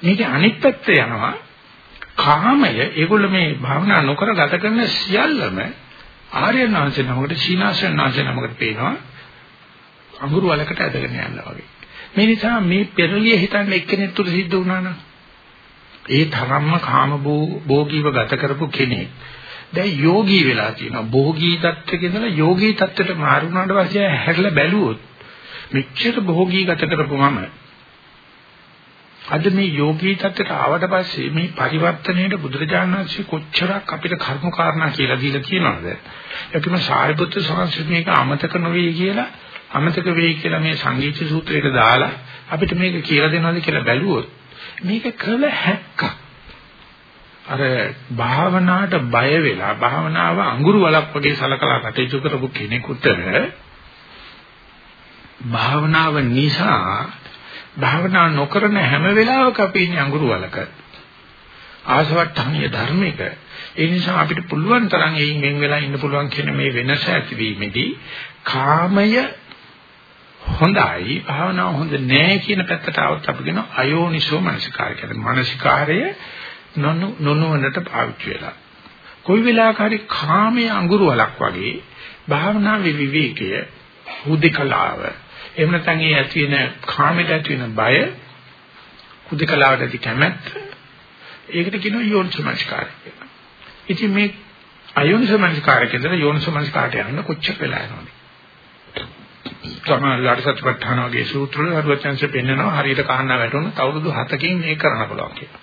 මේක අනිත් පැත්ත යනවා. කාමය ඒගොල්ල මේ භාවනා නොකර ගත කරන සියල්ලම ආර්යනාංශ නමකට සීනාසන නාංශ නමකට පේනවා. අඟුරු වලකට ඇදගෙන යනවා වගේ. මේ නිසා මේ පෙරලිය හිතන්න එක්කෙනෙක් තුර සිද්ධ වුණා නම් ඒ තරම්ම කාම භෝගීව ගත කරපු කෙනෙක්. දැන් යෝගී වෙලා තියෙනවා. භෝගී තත්ත්වයක ඉඳලා යෝගී තත්ත්වයට මාරු වුණාට පස්සේ හැරලා බැලුවොත් මෙච්චර භෝගී ගත කරපු මම අද මේ යෝගී තත්ත්වයට ආවට පස්සේ මේ පරිවර්තනයේ බුදුරජාණන් වහන්සේ කොච්චරක් අපිට කර්ම කාරණා කියලා දීලා කියනවද ඒකම සාරිපුත්‍ර සංස්කෘතියක අමතක නොවේ කියලා අමතක වෙයි කියලා මේ සංගීත සූත්‍රයට දාලා අපිට මේක කියලා දෙනවද කියලා බැලුවොත් මේක කළ හැක්කක්. අර භාවනාවට බය වෙලා භාවනාව අඟුරු වලක් වගේ සලකලා කටයුතු කරපු කෙනෙකුට භාවනාව නිසා භාවනා නොකරන හැම වෙලාවක අපි ඉන්නේ අඟුරු වලක. ආසවට්ටහනිය ධර්මික. ඒ නිසා අපිට පුළුවන් තරම් එයින් වෙන් වෙලා ඉන්න පුළුවන් කියන මේ වෙනස ඇතිවීමේදී කාමය හොඳයි භාවනාව හොඳ නෑ කියන පැත්තට આવත් අපි කියන අයෝනිසෝ මනසිකාරය කියන්නේ මනසිකාරය නොනුවණට පාවිච්චි වෙලා කොයි වෙලාවක හරි කාමයේ අඟුරු වලක් වගේ භාවනාවේ විවේකය හුදකලාව එහෙම නැත්නම් ඒ ඇති වෙන කාමයට ඇති වෙන බය හුදකලාවට ඇති කැමැත්ත ඒකට කියනවා යෝනිසමස්කාරය කියලා. ඉතින් මේ අයෝනිසමස්කාරය කියන යෝනිසමස්කාරයට යන්න කොච්චර වෙලා යනවද? සමාධිලාට සත්‍යපට්ඨාන වගේ සූත්‍ර වල හරුවචන්සේ පෙන්නනවා හරියට කාහනා වැටුණොත් අවුරුදු 7කින් මේක කරන්න පුළුවන් කියලා.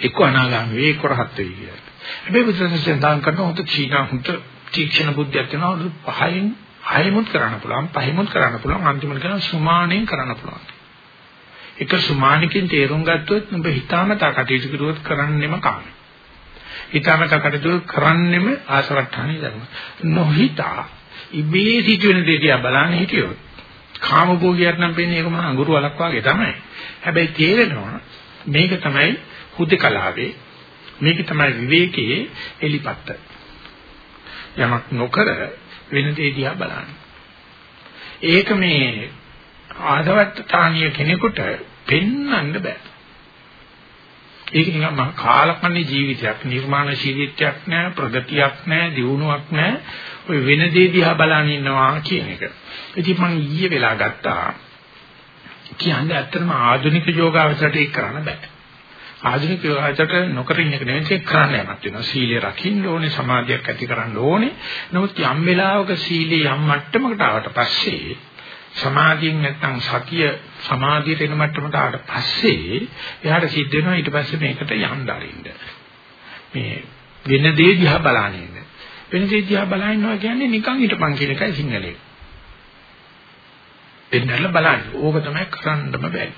එක්ක අනාගාමී වේ එක්ක රහත් වෙයි කියලා. හැබැයි බුදුසසුන් දාන් කරන උන්ට චීනා උන්ට තීක්ෂණ බුද්ධියක් තියෙනවා අවුරුදු 5න් 6මුත් කරන්න පුළුවන් පහමුත් කරන්න පුළුවන් අන්තිමට කරන සුමානෙන් කරන්න පුළුවන්. එක සුමානකින් තේරුම් ගත්තොත් ඔබ හිතාමතා කටයුතු කරුවොත් කරන්නෙම කාමයි. හිතාමතා කටයුතු කරන්නෙම ආසවට්ටානේ ධර්ම. නොහිතා ඉබේ සිදුවෙන දේ දිහා බලන්න හිටියොත් කාමභෝගියක් නම් වෙන්නේ ඒක මහා අඟුරු වලක් වගේ තමයි. හැබැයි තේරෙනවා මේක තමයි හුදකලාවේ මේක තමයි විවේකයේ එලිපත්ත. යමක් නොකර වෙන දේ දිහා බලන්න. ඒක මේ ආදවට්ටානිය කෙනෙකුට පෙන්වන්න බෑ. ඒක නිකන් මහා කාලකන්ණි ජීවිතයක් නිර්මාණශීලීත්වයක් නැහැ ප්‍රගතියක් නැහැ දියුණුවක් නැහැ ඔය වෙන දේ දිහා බලන ඉන්නවා කියන එක. ඉතින් මම ඊයේ වෙලා ගත්තා. කියන්නේ ඇත්තටම ආධුනික යෝගාවචරයට ඒක කරන්න බෑ. ආධුනික යෝගාචරයට නොකර ඉන්න එක නෙවෙයි ඒක කරන්න යමක් වෙනවා. සීලය රකින්න ඕනේ, සමාධියක් ඇති කරන්න ඕනේ. නමුත් යම් වෙලාවක සීලේ යම් මට්ටමකට ආවට පස්සේ සමාධියෙන් නැත්නම් සතිය සමාධියට එන මට්ටමට ආවට පස්සේ එයාට සිද්ධ වෙනවා ඊට පස්සේ මේකට යන්න අරින්න. මේ වෙන දේ දිහා බලන්නේ. වෙන දේ දිහා බලනවා කියන්නේ නිකන් හිටපන් කියන එකයි සිංහලේ. එන්නල බලන්න. ඕක තමයි කරන්නම බැරි.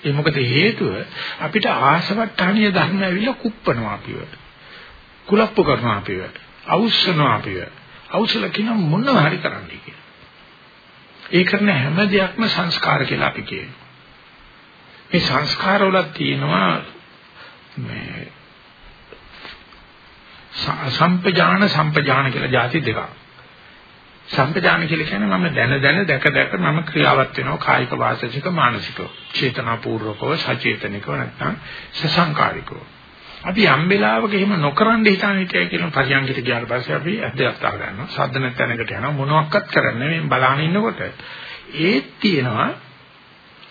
ඒ මොකද හේතුව අපිට ආසවට්ටාණීය ධර්ම ඇවිල්ලා කුප්පනවා අපිව. කුලප්පු කරනවා අපිව. අවුස්සනවා අපිව. අවුස්සල කියන මොනව හරි කරන්නයි කියලා. ඒ කරන හැම දෙයක්ම සංස්කාර කියලා අපි කියනවා. මේ සංස්කාර වල තියෙනවා මේ සම්පජාන සම්පජාන කියලා જાති දෙකක්. සම්පජාන කියලා කියන්නේ මම දැන දැන දැක දැක මම ක්‍රියාවත් වෙනවා කායික වාචික මානසිකව. චේතනාපූර්වකව සචේතනිකව නැත්නම් සසංකාරිකව. අපි යම් වෙලාවක එහෙම නොකරන්න හිතාන හිතයි කියන පරියන්කට ගියාට පස්සේ අපි ඇද්දක් තා ගන්නවා. සද්ද නැත්ැනකට යනවා මොනවත් කරන්නේ මේ බලාන ඉන්නකොට ඒත් තියෙනවා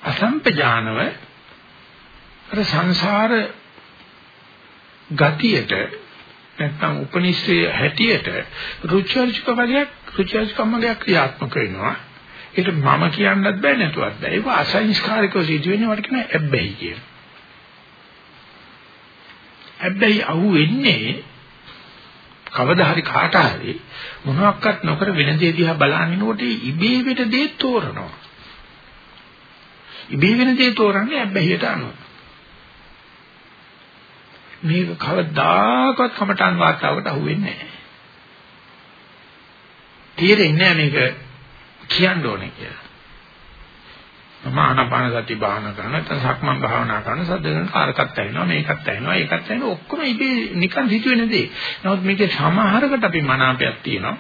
අසම්පජානව අර සංසාර ගතියට නැත්නම් උපනිෂේ හැටියට රුචර්ජක වගේක් රුචර්ජකම්මගයක් ක්‍රියාත්මක වෙනවා. ඒක මම කියන්නත් බෑ නැතුවත් බෑ. ඒක අසංස්කාරිකව සිදුවෙන්නේ වට කියන ඇබ්බැහි කියලා. හැබැයි අහු වෙන්නේ කවදා හරි කාට හරි මොනවත් නොකර වෙන දේ දිහා බලනකොට ඉබේ වෙට දේ තෝරනවා. ඉබේ වෙන දේ තෝරන්නේ හැබැයිට අනුව. මේක කවදාකවත් කමටන් වාතාවරණයට අහු වෙන්නේ නැහැ. තේරෙන්නේ නැහැ මේක කියන්න ඕනේ කියලා. මම ආනාපාන සති භාවනා කරන නැත්නම් සක්මන් භාවනා කරන සද්දෙන් කාරකත් ඇහෙනවා මේකත් ඇහෙනවා ඒකත් ඇහෙනවා ඔක්කොම ඉබේ නිකන් හිතුවෙන දේ. නමුත් මේකේ සමහරකට අපි මනාපයක් තියෙනවා.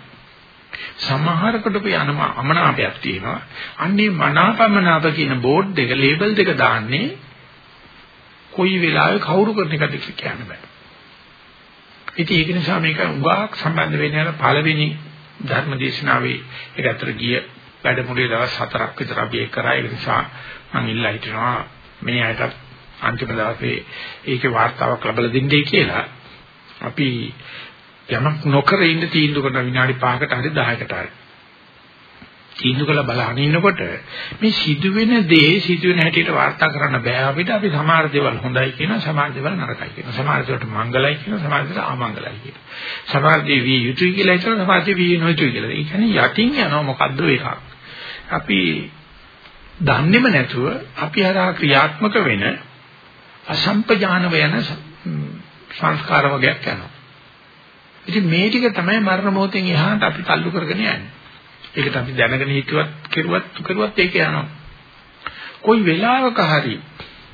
සමහරකට අපි අමනාපයක් තියෙනවා. අන්නේ මනාපමනාප කියන බෝඩ් දෙක ලේබල් දෙක දාන්නේ කොයි වෙලාවෙ කවුරු කරන එකද කියන්න බෑ. ඉතින් ඒක නිසා මේක උගාක් සම්බන්ධ වෙන්නේ අර පළවෙනි ධර්මදේශනාවේ ඒක අතර ගිය වැඩමුළුවේ දවස් හතරක් විතර අපි ඒක කරා. ඒ නිසා මම ඉල්ලා හිටිනවා මේ අයටත් අන්තිම දවසේ ඒකේ වார்த்தාවක් ලැබලා දෙන්නයි කියලා. අපි යමක් නොකර ඉන්න තීන්දුව කරන විනාඩි 5කට හරි 10කට හරි. තීන්දුව කළා බලහන් ඉන්නකොට මේ සිදුවෙන දේ සිදුවෙන හැටියට වාර්තා කරන්න බෑ අපිට. අපි සමහර දේවල් හොඳයි කියනවා සමහර දේවල් නරකයි කියනවා. සමහර දේවල්ට මංගලයි කියනවා සමහර දේවල්ට අමංගලයි කියනවා. සමහර දේ විය යුතුයි කියලා හිතනවා සමහර දේ විය නොයුතුයි කියලා. ඒ කියන්නේ යටින් යනවා මොකද්ද එකක්? අපි දන්නේම නැතුව අපි හරහා ක්‍රියාත්මක වෙන අසම්පජාන වෙන සංස්කාර වගේක් යනවා. ඉතින් මේ ටික තමයි මරණ මොහොතෙන් එහාට අපි තල්ලු කරගෙන යන්නේ. ඒකට අපි දැනගෙන හිතුවත් කෙරුවත් කරුවත් ඒක යනවා. કોઈ වෙලාවක හරි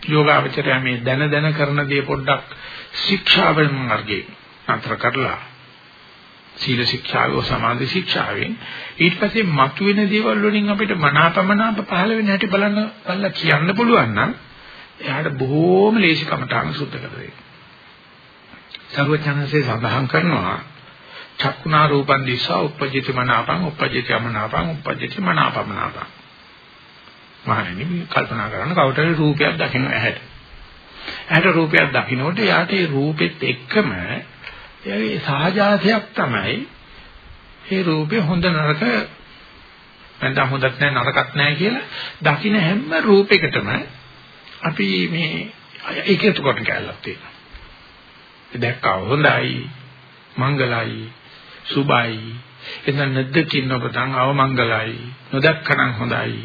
යෝගාවචරය මේ දැන දැන කරන දේ පොඩ්ඩක් ශික්ෂාවෙන් මාර්ගේ අන්තර කරලා සීල ශික්ෂාවෝ සමාධි ශික්ෂාවෙන් ඊට පස්සේ මතුවෙන දේවල් වලින් අපිට මනාපමනාප පහළ වෙන හැටි බලන්න බලලා කියන්න පුළුවන් නම් එයාට බොහෝම ලේසි කමටහන සුද්ධ කරගන්න. සර්වඥාන්සේ සඳහන් කරනවා චක්කුණා රූපං දිස්සා උපජ්ජති මනාපං උපජ්ජති අමනාපං උපජ්ජති මනාපමනාපං. මහණෙනි මේ කල්පනා කරන කවුරුහරි රූපයක් දකින්න ඇහැට. ඇහැට රූපයක් දකින්නකොට යාට ඒ රූපෙත් එක්කම ඒ සහජාතයක් තමයි ඒ රූපේ හොඳ නරක නැත්නම් හොඳක් නැහැ නරකක් නැහැ කියලා දකින්න හැම රූපයකටම අපි මේ ඒකේතු කොට කැලලක් තියෙනවා. දැක්කා හොඳයි මංගලයි සුබයි එතන නැද්දකින් ඔබතන් අවමංගලයි නොදැක්කනම් හොඳයි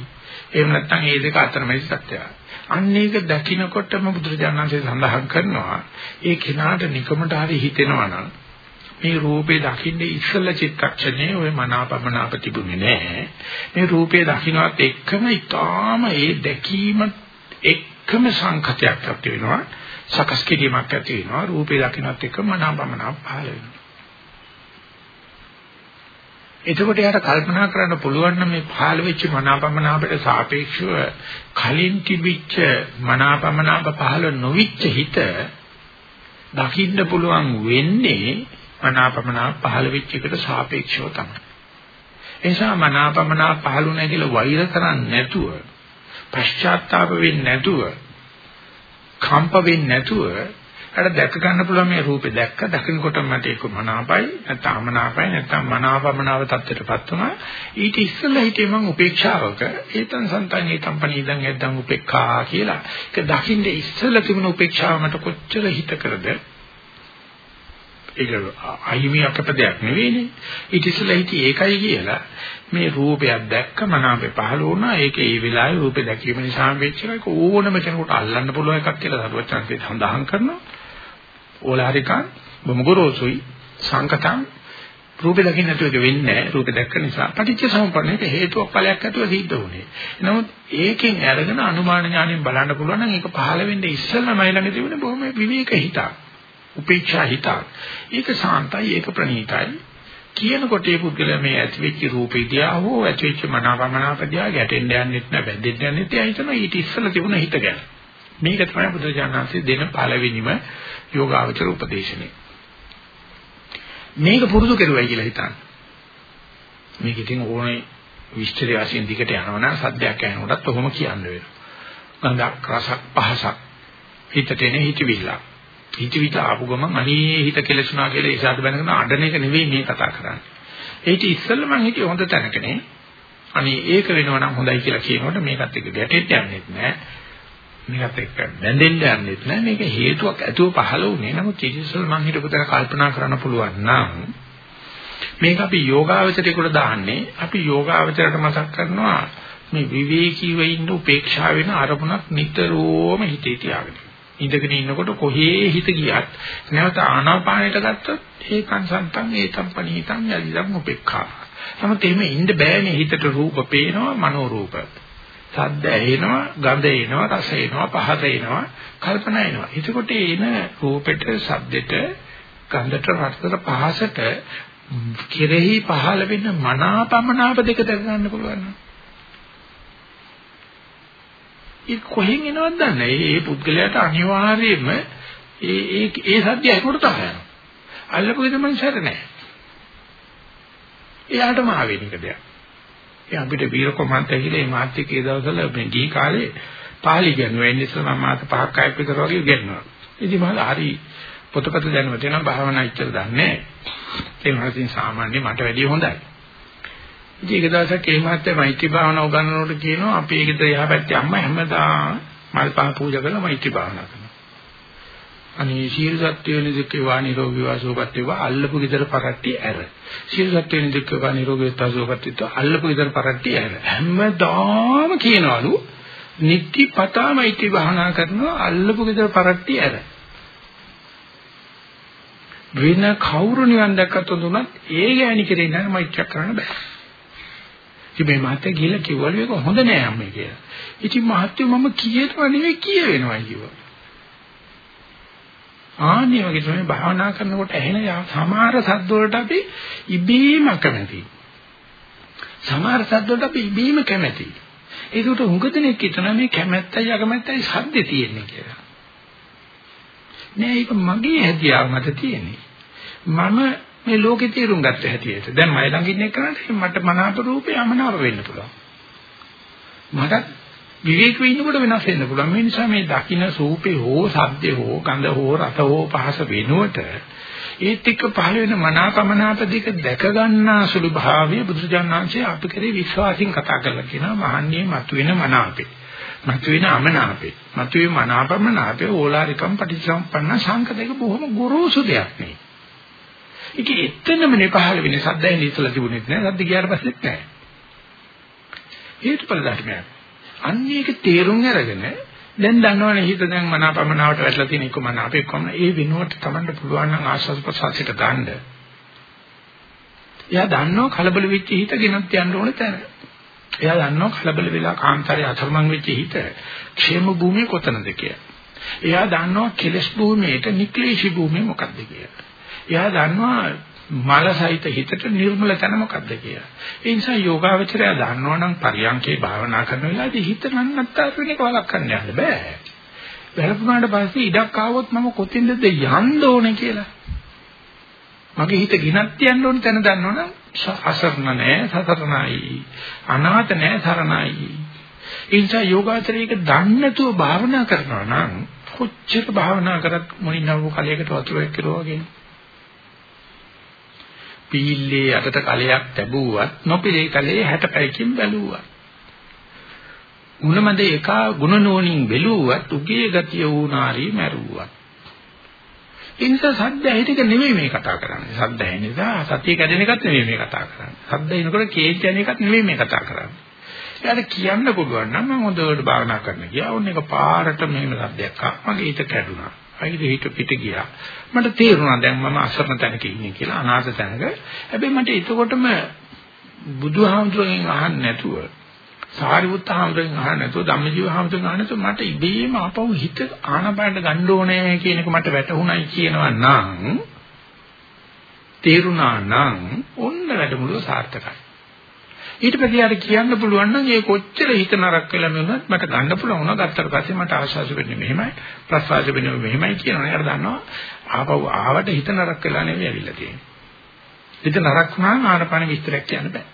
එහෙම නැත්නම් මේ දෙක අතරමැදි සත්‍යය. අන්න ඒක දකිනකොටම බුදුරජාණන්සේ සඳහන් කරනවා ඒ කෙනාට නිකමට හරි හිතෙනවා නම් මේ රූපේ දකින්නේ ඉස්සල චිත්තක්ෂණේ ඔය මනාපමනාප තිබුණේ නැහැ. මේ රූපේ දකින්නත් එක්කම ඊටාම ඒ දැකීම එක්කම සංකතයක් ඇති වෙනවා. සකස් කිරීමක් ඇති වෙනවා. රූපේ දකින්නත් එක්කම මනාපමනාප පහළ වෙනවා. එතකොට යාට කල්පනා කරන්න පුළුවන් නම් මේ පහළ වෙච්ච මනාපමනාපට සාපේක්ෂව කලින් තිබිච්ච මනාපමනාප පහළ නොවිච්ච හිත දකින්න පුළුවන් වෙන්නේ මනාපමනා පහළ වෙච්ච එකට සාපේක්ෂව තමයි. ඒ නිසා මනාපමනා පහළුණා කියලා වෛර කරන්නේ නැතුව පශ්චාත්තාප වෙන්නේ නැතුව කම්ප වෙන්නේ නැතුව අර දැක ගන්න පුළුවන් මේ රූපේ දැක්ක දකින්නකොට මට ඒක මනාපයි නැත්නම් අමනාපයි නැත්නම් මනාපමනාව තත්ත්වයටපත් වුණා. ඊට ඉස්සෙල්ලා හිටියේ මම උපේක්ෂාවක. ඒතන් සන්තන් ඒතම් පණීදන් එද්දන් උපේක්ඛා කියලා. ඒක දකින්න ඉස්සෙල්ලා තිබුණ උපේක්ෂාව මට කොච්චර හිත කරද? ඒක අහිමි අකපදයක් නෙවෙයිනේ. ඊට ඉස්සෙල්ලා හිටියේ ඒකයි කියලා. මේ රූපයක් දැක්ක මනාපේ පහළ වුණා. ඒක ඒ වෙලාවේ රූපේ දැකීම නිසා වෙච්ච එක. ඕනම කෙනෙකුට අල්ලන්න පුළුවන් එකක් කියලා සරුවත් chance සඳහන් කරනවා. ඕලාරිකං බොමුගරෝසුයි සංකතං රූපේ දකින්න නැතුව ඒක වෙන්නේ නැහැ. රූපේ දැක්ක නිසා පටිච්ච සමුප්පන්නේක හේතුවක් ඵලයක් ඇතුව සිද්ධ වුණේ. නමුත් ඒකෙන් අරගෙන අනුමාන ඥාණයෙන් බලන්න පුළුවන් නම් ඒක පහළ වෙන්නේ ඉස්සෙල්ලාමයි ළඟ තිබුණේ බොහොම විවේක හිතක්. උපේක්ෂා හිතක්. ඒක සාන්තයි ඒක ප්‍රණීතයි. කියනකොට ඒ පුද්ගලයා මේ ඇතිවෙච්ච රූපේ දිහා හෝ ඇතිවෙච්ච මනාවමනාප දිහා ගැටෙන්න යන්නෙත් නැහැ බැඳෙන්න යන්නෙත් නැහැ හිතනවා ඊට ඉස්සෙල්ලා තිබුණ හිත ගැන. මේක තමයි බුදුජානනාංශයේ දෙන පළවෙනිම යෝගාවචර උපදේශනේ. මේක පුරුදු කරුවයි කියලා හිතන්න. මේක ඉතින් ඕනේ විස්තරය වශයෙන් දිගට යනවා නම් සද්දයක් ඇහෙනකොටත් ඔහොම කියන්න වෙනවා. ගඳක් රසක් පහසක් හිතට එන හිතවිල්ල. හිතවිත ආපු ගමන් අනේ හිත කෙලසුනා කියලා ඒසාට බැනගෙන අඬන එක නෙවෙයි මේ කතා කරන්නේ. ඒක ඉස්සෙල්ලා මං හිතිය හොඳ තැනකනේ. අනේ ඒක වෙනවා නම් හොඳයි කියලා කියනකොට මේකත් එක්ක ගැටෙන්න යන්නේ නැහැ. මේකත් එක්ක බැඳෙන්න යන්නෙත් නෑ. මේක හේතුවක් ඇතුව පහළ වුණේ. නමුත් ඉතිසල් මම හිතපතර කල්පනා කරන්න පුළුවන් නම් මේක අපි යෝගාවචරයට දාන්නේ. අපි යෝගාවචරයට මතක් කරනවා මේ විවේකීව ඉන්න උපේක්ෂා වෙන අරමුණක් නිතරම හිතේ තියාගෙන. ඉඳගෙන ඉන්නකොට කොහේ හිත ගියත් නැවත ආනාපානයට ගත්තොත් ඒකං සන්තං ඒතම් පණීතං යදිදම් උපේක්ඛා. නමුත් එහෙම ඉන්න බෑනේ හිතට රූප පේනවා මනෝ රූප. සද්ද එනවා, ගඳ එනවා, රස එනවා, පහස එනවා, කල්පනා එනවා. එතකොට එන රූපෙට, සද්දෙට, ගඳට, රසට, පහසට කෙරෙහි පහළ වෙන මනාපමනාප දෙක දැක ගන්න පුළුවන්. ඒ කොහෙන් එනවද දන්නේ? මේ පුද්ගලයාට අනිවාර්යයෙන්ම ඒ ඒ ඒ සද්දය ඇහුවට තමයි. අල්ලපු ගෙදර මනසට නැහැ. එයාටම ආවෙනික දෙයක්. ඒ අපිට වීරකොමන්ත කියලා මේ මාත්‍යිකේ දවස්වල මේ දී කාලේ පාලි ගන්නවා. එන්නේ ඉස්සර මම මාත පහක් අයෙක් විතර වගේ ගන්නවා. ඉතින් මම හරි පොතපත දැනුම තියෙනවා භාවනා ඉච්චර දන්නේ නැහැ. ඒ මාසින් සාමාන්‍ය මට වැඩිය හොඳයි. ඉතින් එක දවසක් ඒ මාත්‍යා මෛත්‍රී භාවනා උගන්වනකොට කියනවා අපේ ගෙදර යහපැත්තේ අම්මා හැමදාම මල් පහ පූජා කරලා මෛත්‍රී භාවනා කරනවා. අනේ සීල සත්‍ය වෙන දෙක වා නිරෝගී වාසෝපත් වේවා අල්ලපු ගෙදර පරට්ටි ඇර. සීල සත්‍ය වෙන දෙක වා නිරෝගී වාසෝපත් වේවා අල්ලපු ගෙදර පරට්ටි ඇර. හැමදාම කියනවලු නිත්‍ය පතාමයිති වහනා කරනවා අල්ලපු ගෙදර පරට්ටි ඇර. වෙන කවුරු නිවන් දැක්කත් උනත් ඒ ගෑණි කෙරේ නෑ මෛත්‍රිය කරන්න බෑ. ඉතින් මේ මහත්තයා ගිහලා කිව්වලු ඒක හොඳ නෑ අම්මේ කියලා. ඉතින් මහත්තයෝ මම කියනවා නෙවෙයි කියවෙනවා කිව්වා. ආන්නේ වගේ තමයි භාවනා කරනකොට ඇහෙන සමහර සද්ද වලට අපි ඉබේම කැමති. සමහර සද්ද වලට අපි ඉබේම කැමති. ඒකට හුඟ දෙනෙක් හිතන මේ කැමැත්තයි අකමැත්තයි සද්දේ තියෙන්නේ කියලා. නෑ ඒක මගේ හැදියාව මත තියෙන්නේ. මම මේ ලෝකේ තේරුම් ගත්ත හැටියට. දැන් මයි ළඟ ඉන්න එකනට මට මනාප රූපේ අමනාප වෙන්න පුළුවන්. මට විවේක වෙන්නකොට වෙනස් වෙන්න පුළුවන්. මේ නිසා මේ දකින්න රූපේ හෝ ශබ්දේ හෝ ගන්ධ හෝ රස හෝ පහස වෙනුවට ඒත් එක්ක පහළ වෙන මනාපමනාප දෙක දැක ගන්නා සුළු භාවය බුදුජානනාංශයේ අපි කරේ විශ්වාසින් කතා කරලා කියනවා මහන්නේ මතුවෙන මනාපේ. මතුවෙන අමනාපේ. මතුවේ මනාපමනාපේ ඕලාරිකම් පටිච්චසමුප්පන්න සංකතයක බොහොම ගොරෝසු දෙයක් නේ. ඒක එතනම නේ පහළ වෙන්නේ සද්දයෙන් ඉස්සලා තිබුණෙත් නෑ. සද්ද ගියාට පස්සෙත් නෑ. හේතුඵල ධර්මයක්. අන්න ඒක තේරුම් අරගෙන දැන් දන්නවනේ හිත දැන් මනාපමනාවට වැටලා තියෙන එක මන අපේ කොම ඒ වෙනුවට Tamanට පුළුවන් නම් ආස්වාද ප්‍රසාසිත ගන්න. එයා දන්නව කලබල වෙච්ච හිත ගෙනත් යන්න ඕන තැන. එයා දන්නව කලබල වෙලා කාන්තාරයේ අතරමං වෙච්ච හිත ക്ഷേම භූමිය කොතනද කියලා. එයා දන්නවා කෙලස් භූමියට නික්ලේශී භූමිය මොකක්ද කියලා. එයා දන්නවා මල සහිත හිතට නිර්මල තැන මොකද්ද කියලා. ඒ නිසා යෝගාවචරය දන්නවනම් පරියන්කේ භාවනා කරන වෙලාවේදී හිත නන්නත්තර වෙන එක වළක්වන්න යන්න බෑ. වැළපුණාට පස්සේ ඉඩක් ආවොත් මම කොතින්ද යන්න ඕනේ කියලා. මගේ හිත ගිනත් තියන්න ඕන තැන දන්නවනම් අසරණ නැහැ සතරණයි. අනාථ නැහැ සරණයි. ඒ නිසා යෝගාචරයේක දන්නේ නැතුව භාවනා කරනවා නම් කොච්චර භාවනා කරත් මොනින්නව කලයකට වතුරක් කිරෝ වගේ. පීල්ලේ යටට කලයක් ලැබුවත් නොපිලේ කලේ 60 පැයකින් බැලුවා. උණමද එක ගුණ නෝනින් බැලුවත් උගේ ගතිය වුණාරි මැරුවා. ඒ නිසා සද්ද ඇහෙන එක නෙමෙයි මේ කතා කරන්නේ. සද්ද ඇහෙන නිසා සතිය කැඩෙන එකත් නෙමෙයි මේ කතා කරන්නේ. සද්ද එනකොට කේජ් යන එකත් නෙමෙයි මේ කතා කරන්නේ. එයාට කියන්න පුළුවන් නම් මම හොඳට භාවනා කරන්න ගියා. ඕන එක පාරට මෙහෙම සද්දයක් ආවා. මගේ හිත කැඩුනා. අයිද හිත පිට ගියා. මට තේරුණා දැන් මම අසරණ තැනක ඉන්නේ කියලා අනාථ තැනක. හැබැයි මට එතකොටම බුදුහාමුදුරෙන් අහන්න නැතුව සාරිපුත්ත හාමුදුරෙන් අහන්න නැතුව ධම්මජීව හාමුදුරෙන් අහන්න නැතුව මට ඉබේම අපව හිත ආනපානට ගන්න ඕනේ කියන එක මට වැටහුණයි කියනවා නම් තේරුණා නම් ඔන්න වැඩමුළුව සාර්ථකයි. ඊට පස්සේ යාට කියන්න පුළුවන් නම් ඒ කොච්චර හිත නරක වෙලා නෙවෙයි මට ගන්න පුළුවන් වුණා ගත්තට පස්සේ මට ආශාස වෙන්නේ මෙහෙමයි ප්‍රසවාස වෙන්නේ මෙහෙමයි කියනවා. යාට දන්නවා ආපහු ආවට හිත නරක වෙලා නෙවෙයි ඇවිල්ලා තියෙන්නේ. හිත නරක වුණාම ආනපාන විස්තරයක් කියන්න බෑ.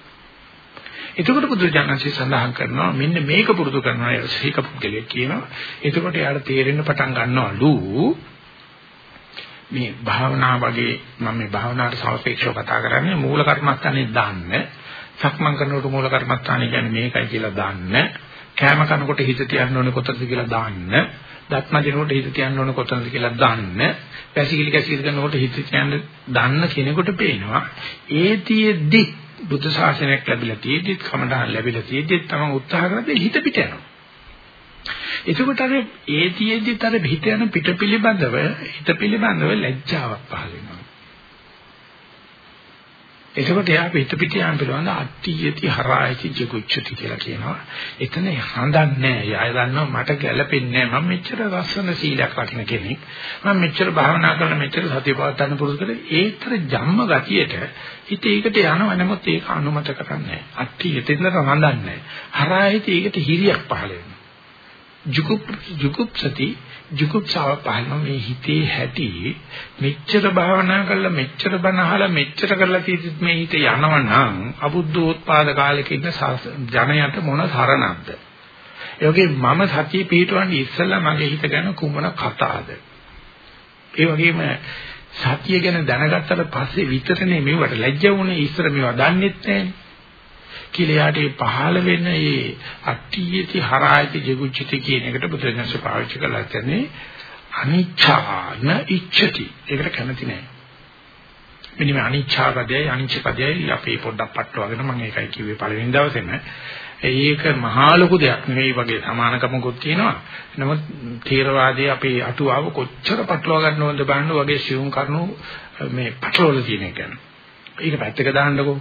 එතකොට බුදුරජාණන්සේ සඳහන් කරනවා මෙන්න මේක පුරුදු කරනවා සීක පුද්ගලයෙක් කියනවා. එතකොට යාට තේරෙන්න පටන් ගන්නවලු මේ භාවනා වගේ මම මේ භාවනාවට සාපේක්ෂව කතා කරන්නේ මූල කර්මස්ථානේ දාන්න. සක්මන් කරනකොට මූල කර්මස්ථානේ කියන්නේ මේකයි කියලා දාන්න. කෑම කනකොට හිත තියන්න ඕනේ කොතනද කියලා දාන්න. දත්ම දිනකොට හිත තියන්න ඕනේ කොතනද කියලා දාන්න. පැසිකිලි කැසිකිලි කරනකොට හිත තියන්න දාන්න කෙනෙකුට පේනවා. ඒතියෙදි බුද්ධ ශාසනයක් ලැබිලා තියෙද්දිත් කමඩහන් ලැබිලා තියෙද්දිත් තමයි උත්සාහ කරද්දී හිත පිට යනවා. එතකොට අර ඒතියෙද්දිත් අර හිත යන පිට පිළිබඳව හිත පිළිබඳව ලැජ්ජාවක් පහළ වෙනවා. එතකොට එයා පිට පිට යන පිළිබඳ අට්ඨියති හරායති ජගුච්ඡති කියලා කියනවා. එතන හඳන්නේ නැහැ. යා දන්නවා මට ගැළපෙන්නේ නැහැ. මම මෙච්චර ලස්සන සීලයක් රකින්න කෙනෙක්. මම මෙච්චර භාවනා කරලා මෙච්චර සතිය පවත්වන්න පුරුදු කරේ ඒතර ජම්ම ගතියට හිත ඒකට යනවා නමුත් ඒක අනුමත කරන්නේ නැහැ. අට්ඨියතින්ද හඳන්නේ නැහැ. හරායති ඒකට හිරියක් පහළ වෙනවා. ජුකුප් ජුකුප්සති ජුකුප්සාව පහළ මේ හිතේ හැටි මෙච්චර භාවනා කරලා මෙච්චර බණ අහලා මෙච්චර කරලා තියෙද්දිත් මේ හිත යනවනම් අබුද්ධෝත්පාද කාලෙක ඉන්න ජනයට මොන සරණක්ද? ඒ වගේ මම සතිය පිටවන්නේ ඉස්සෙල්ලා මගේ හිත ගැන කුමන කතාවද ඒ වගේම සතිය ගැන දැනගත්තට පස්සේ විතරනේ මේවට ලැජ්ජ වුණේ ඉස්සර මේවා දන්නෙත් නැහැ. කියලා යාට පහළ වෙන ඒ අට්ඨියති හරායති ජිගුච්චති කියන එකට බුදුරජාණන්සේ පාවිච්චි කළා කියන්නේ අනිච්ඡාන ඉච්ඡති. ඒකට කැමති නෑ. මෙන්න මේ අනිච්ඡා පදයයි අනිච්ච පදයයි අපි පොඩ්ඩක් පටලවාගෙන මම ඒකයි කිව්වේ පළවෙනි දවසේම. ඒක මහා ලොකු දෙයක් නෙවෙයි වගේ සමානකමකුත් තියෙනවා. නමුත් ථේරවාදී අපේ අටුවාව කොච්චර පටලවා ගන්නවද බලන්න වගේ සියුම් කරුණු මේ පටලවල තියෙන එක. ඒක පැත්තක දාන්නකෝ.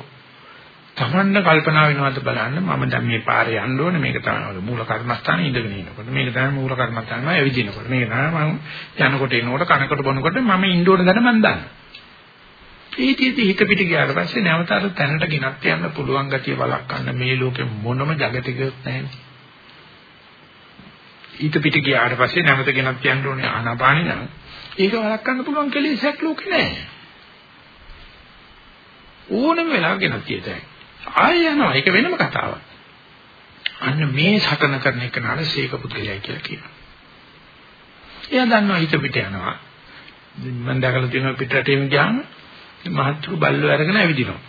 තමන්න කල්පනා වෙනවද බලන්න මම දැන් මේ පාරේ යන්න ඕනේ. මේක තමයි මූල කර්මස්ථානේ ඉඳගෙන ඉනකොට මේක තමයි මූල කර්මස්ථානේ මම ඇවිදිනකොට. මේක තමයි මම යනකොට එනකොට කනකොට බොනකොට මම ඉන්න ඕන දැන මම දන්නවා. ඊටීටි හිත පිට ගියාට පස්සේ නැවත අර තැනට ගෙනත් යන්න පුළුවන් ගතිය බලක්වන්න මේ ලෝකෙ මොනම జగතිකයක් නැහැ. ඊට පිට ගියාට පස්සේ නැවත ගෙනත් යන්න ඕනේ ආනාපානිය නම්. ඒක බලක්වන්න පුළුවන් කෙලෙසක් ලෝකේ නැහැ. ඕනම වෙලාවක ගෙනත් තියෙතයි ආයෙ යනවා ඒක වෙනම කතාවක්. අන්න මේ සටන කරන එක නර සීක පුද්ගලයයි කියලා කියනවා. එයා දන්නවා හිත පිට යනවා. මම දැකලා තියෙනවා පිටරටේම ගියාම මහත්තු බල්ලෝ අරගෙන ඇවිදිනවා.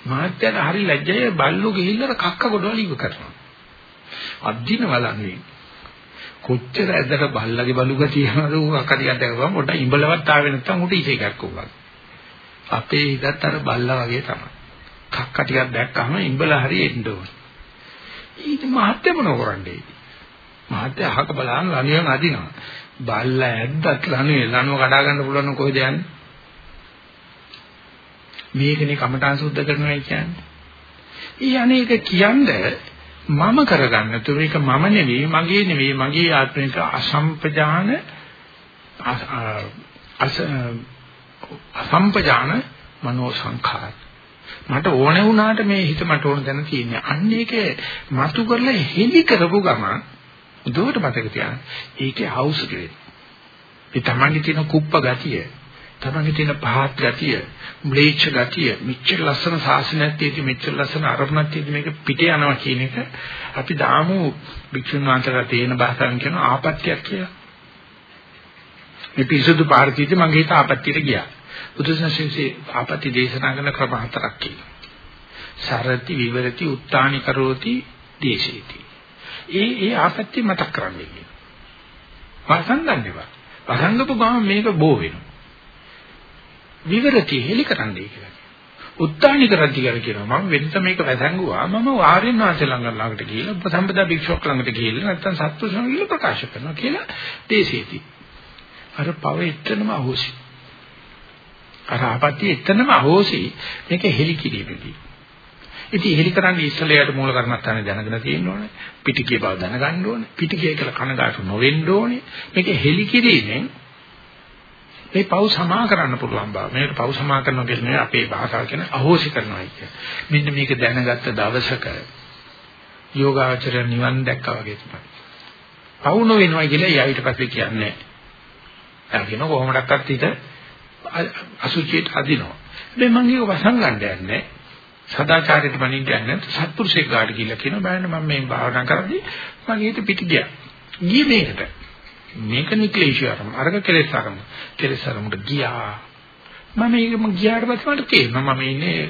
මහත්තයාට හරි ලැජ්ජයි බල්ලෝ ගිහිල්ලා කක්ක ගොඩවල ඉව කරනවා. අද්දින වලන්නේ. කොච්චර ඇදට බල්ලගේ බලුක තියනවද ඌ අක්ක ටිකක් දැකපුවම පොඩ ඉඹලවත් ආවේ නැත්තම් උට ඉසේ එකක් උගා. අපේ හිතත් අර බල්ලා වගේ තමයි. කක්ක ටිකක් දැක්කම ඉඹලා හරි එන්න ඕන. ඊට මහත්ය මොන කරන්නේ? මහත්ය අහක බලන් ලණුවෙන් අදිනවා. බල්ලා ඇද්දත් ලණුවේ ලණුව කඩා ගන්න පුළුවන් කොහෙද යන්නේ? මේකනේ කමඨාන් සුද්ධ කරනවා කියන්නේ. ඊ අනේක කියන්නේ මම කරගන්න තු මේක මම නෙවෙයි මගේ නෙවෙයි මගේ ආත්මික අසම්පජාන අස අසම්පජාන මනෝ සංඛාර මට ඕනේ වුණාට මේ හිත මට ඕන දැන තියෙන්නේ අන්න ඒක මතු කරලා හෙලි කරපු ගමන් දුවට මතක තියාගන්න. ඒකේ හවුස් කෙරේ. ඒ තමන්ගේ තියෙන කුප්ප ගතිය, තමන්ගේ තියෙන පහත් ගතිය, ම්ලේච්ඡ ගතිය, මෙච්චර ලස්සන ශාසනයක් තියෙදි මෙච්චර ලස්සන අරමුණක් තියෙදි මේක පිට යනවා කියන එක අපි දාමු භික්ෂුන් වහන්සේලා තේන භාෂාවෙන් කියන ආපත්‍යක් කියලා. මේ පිසුදු පාර්ථීති මගේ හිත ආපත්‍යට ගියා. බුදුසසුනේ ආපත්‍ය දේශනා කරන ක්‍රම හතරක් කියනවා. සරති විවරති උත්තානි කරෝති දේශේති. ඒ ඒ ආපත්‍ය මතක් කරන්නේ කියනවා. වසංගන්නේවා. වසංගපු ගමන් මේක බෝ වෙනවා. විවරති හෙලි කරන්නේ කියලා. උත්තානි කරද්දි කියලා කියනවා මම වෙනත මේක වැසංගුවා මම ආර්යයන් වහන්සේ ළඟ ළඟට ගිහිල්ලා උපසම්පදා භික්ෂුවක් ළඟට ගිහිල්ලා නැත්තම් සත්පුරුෂයන් ගිහිල්ලා ප්‍රකාශ කරනවා කියලා දේශේති. අර පව එතනම අහෝසි. අර ආපත්‍ය එතනම අහෝසි මේක හෙලි කිරීමේදී. ඉතින් හෙලි කරන්නේ ඉස්සලයට මූල කර්මස්ථානේ දැනගෙන තියෙන්න ඕනේ. පිටිකේ බව දැනගන්න ඕනේ. පිටිකේ කියලා කනගාටු නොවෙන්න ඕනේ. මේක හෙලි කිරීමෙන් මේ පව් සමා කරන්න පුළුවන් බව. මේකට පව් සමා කරනවා කියන්නේ අපේ භාෂාව කියන අහෝසි කරනවා කියන්නේ. මෙන්න මේක දැනගත්ත දවසක යෝගාචර නිවන් දැක්කා වගේ තමයි. පව් නොවෙනවා කියලා ඊට පස්සේ කියන්නේ. එයා කියන කොහොමඩක්වත් හිත අසුචියට අදිනවා. හැබැයි මම ඒක වසන් ගන්න යන්නේ සදාචාරයට මනින්න යන්නේ සත්පුරුෂයෙක් ගාඩ කියලා කියන බෑන මම මේ භාවනා කරද්දී මගේ හිත පිට ගියා. ගියේ මේකට. මේක නික්ලේශය අරම අරක කෙලෙස් අරම කෙලෙස් අරමුට ගියා. මම මේකම ගියාට පස්සේ මට තේරෙනවා මම ඉන්නේ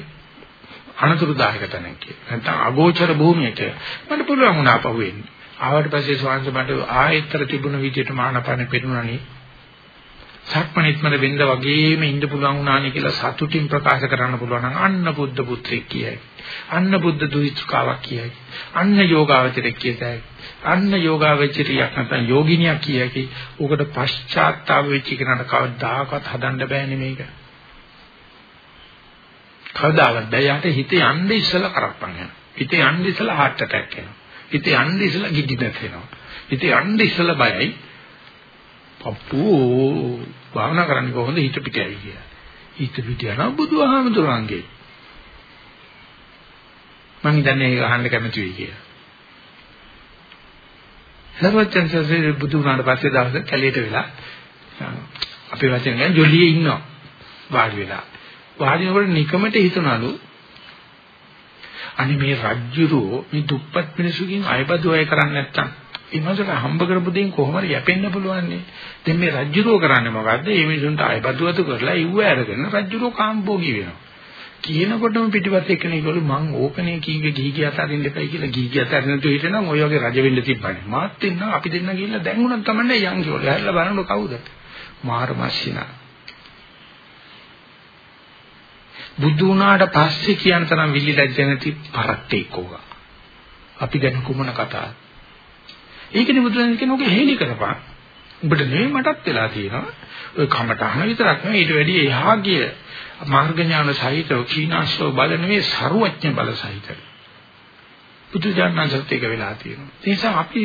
අනතුරුදායක තැනක කියලා. නැත්නම් අගෝචර භූමියක මට පුළුවන් වුණා පහුවෙන්න. ආවට පස්සේ ස්වාංශ මට ආයෙත්තර තිබුණ විදියට මානපන පෙරුණානේ. සක්මණෙත්මද වෙන්න වගේම ඉන්න පුළුවන් වුණානේ කියලා සතුටින් ප්‍රකාශ කරන්න පුළුවන් නම් අන්න බුද්ධ පුත්‍රයෙක් කියයි. අන්න බුද්ධ දුහිතකාවක් කියයි. අන්න යෝගාවචරයෙක් කියයි. අන්න යෝගාවචරියක් නැත්නම් යෝගිනියක් කියකි. උකට පශ්චාත්තාප වෙච්ච කෙනාට කවදාකවත් හදන්න බෑනේ මේක. කවදාවත් බෑයට හිත යන්නේ ඉස්සලා කරප්පන් යනවා. හිත යන්නේ ඉස්සලා heart attack එනවා. හිත යන්නේ ඉස්සලා ගිඩිනස් වෙනවා. හිත යන්නේ ඉස්සලා බයයි. අප්පෝ භාවනා කරන්නේ කොහොමද හිත පිට ඇවි කියලා. හිත පිට යනවා බුදුහාමුදුරන්ගේ. මම හිතන්නේ ඒක අහන්න කැමති වෙයි කියලා. සර්වචන්සසේ බුදු වුණාට පස්සේ දවස් කැලේට වෙලා අපේ වචන කියන්නේ ජොලියේ ඉන්නවා වාඩි වෙලා. වාඩි වෙනකොට නිකමට හිතනලු අනේ මේ රජ්ජුරෝ මේ දුප්පත් මිනිසුකින් අයබදු අය කරන්නේ නැත්තම් ඒ මාසට හම්බ කරපු දෙයින් කොහොමද යැපෙන්න පුළුවන් නේ? දැන් මේ රජ්ජුරෝ කරන්නේ මොකද්ද? මේ මිනිසුන්ට අයබදුවතු කරලා ඉව්ව අරගෙන රජ්ජුරෝ කාම්භෝගී වෙනවා. කියනකොටම පිටිපස්සේ එක්කෙනෙක් කිව්වලු මං ඕකනේ කීගේ ගිහි ගිය අතරින් දෙපයි කියලා ගිහි ගිය අතරින් තු හිටනම් ඔය වගේ රජ වෙන්න තිබ්බනේ. මාත් දෙන්න අපි දෙන්න ගිහිල්ලා දැන් උනත් තමයි යන් කිව්වලු. හැරලා බලන්න කවුද? මාර මස්සිනා. බුදු වුණාට පස්සේ කියන තරම් විලි ලැජ්ජ නැති පරට්ටේ කෝවා. අපි ගැන කුමන කතාවද? ඒකනේ බුදුරජාණන් කියන ඔගේ හේලි කරපන්. උඹට නෙවෙයි මටත් වෙලා තියෙනවා. ඔය කමටහන විතරක් නෙවෙයි ඊට වැඩිය එහා ගිය මාර්ග ඥාන සහිතව කීනාස්ව බල නෙවෙයි ਸਰුවඥ බල සහිතව. බුදුරජාණන් සත්‍යක වෙලා තියෙනවා. ඒ නිසා අපි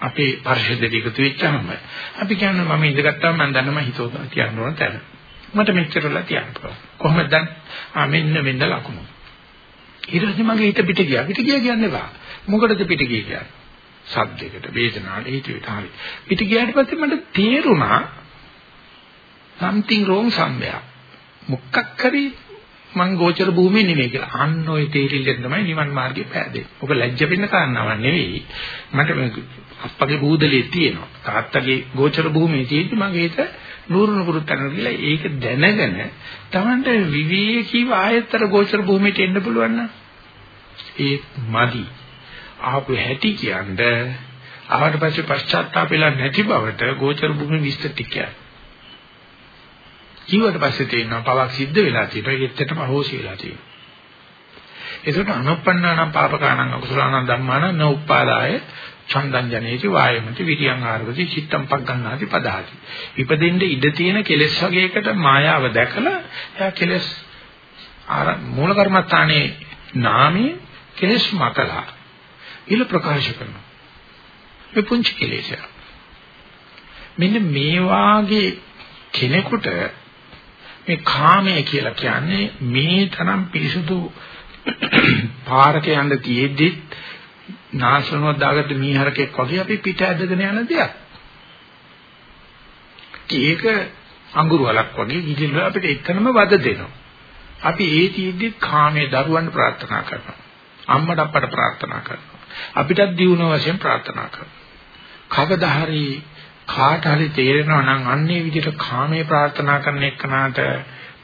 අපේ පරිශුද්ධ දෙකතු වෙච්චාම අපි කියන්නේ මම ඉඳගත්තාම මම දන්නවා හිතෝ කියන්න ඕන තැන. මට මෙච්චරලා තියන්න පුළුවන්. කොහොමද දැන් ආ මෙන්න මෙන්න ලකුණු. ඊට පස්සේ මගේ හිත පිට ගියා. පිට ගියා කියන්නේ බා. මොකටද පිට ගියේ කියන්නේ? සද්දයකට වේදනාවට හිතවිට හරි. පිට ගියාට පස්සේ මට තේරුණා something wrong somewhere. මොකක් හරි මං ගෝචර භූමියේ නෙමෙයි කියලා. අන්න ඔය තේරිල්ලෙන් තමයි නිවන් මාර්ගේ පෑදෙන්නේ. ඔක ලැජ්ජ වෙන්න කාරණාවක් නෙවෙයි. මට මේ අප්පගේ බූදලේ තියෙනවා. තාත්තගේ ගෝචර භූමියේ තියෙද්දි මගේ හිත නూరుණු පුරුත්තන කියලා ඒක දැනගෙන Tamanට විවේකීව ආයතර ගෝචර භූමියට එන්න පුළුවන් නම් ඒ මදි. ආපු හැටි කියන්නේ ආවට පස්සේ පශ්චාත්තාපෙලා නැති බවට ගෝචර භූමි විස්තර ටිකයි. ජීවිත පස්සේ තේරෙනවා පවක් සිද්ධ වෙලා තියෙනවා ඒකෙත්තටම අහෝසි වෙලා තියෙනවා. ඒකට අනුප්පන්නානම් පාපකානම් අකුසලානම් ධම්මානම් නෝප්පාදාය චන්දං ජනේති වායමති විරියං ආරවති චිත්තම් පග්ගන්නාති පදාති. ඉපදෙන්න ඉඩ තියෙන කෙලෙස් වගේකට මායාව දැකලා එයා කෙලෙස් ආර මූල කර්මස්ථානයේ නාමයේ කෙලෙස් මතලා ඉල ප්‍රකාශ කරනවා. මේ පුංචි කෙලෙසය. මෙන්න මේ වාගේ කෙනෙකුට මේ කාමය කියලා කියන්නේ මේ තරම් පිරිසුදු පාරක යන්න තියෙද්දි නාශනවත් දාගත්ත මීහරකෙක් වගේ අපි පිට ඇදගෙන යන දෙයක්. ඒක අඟුරු වලක් වගේ ඉතින් අපිට එතනම වද දෙනවා. අපි ඒ තීද්දි කාමයේ දරුවන් ප්‍රාර්ථනා කරනවා. අම්මට අප්පට ප්‍රාර්ථනා කරනවා. අපිටත් දියුණුව වශයෙන් ප්‍රාර්ථනා කරනවා. කවදා හරි කාට හරි තේරෙනවා නම් අන්නේ විදිහට කාමයේ ප්‍රාර්ථනා කරන එකනට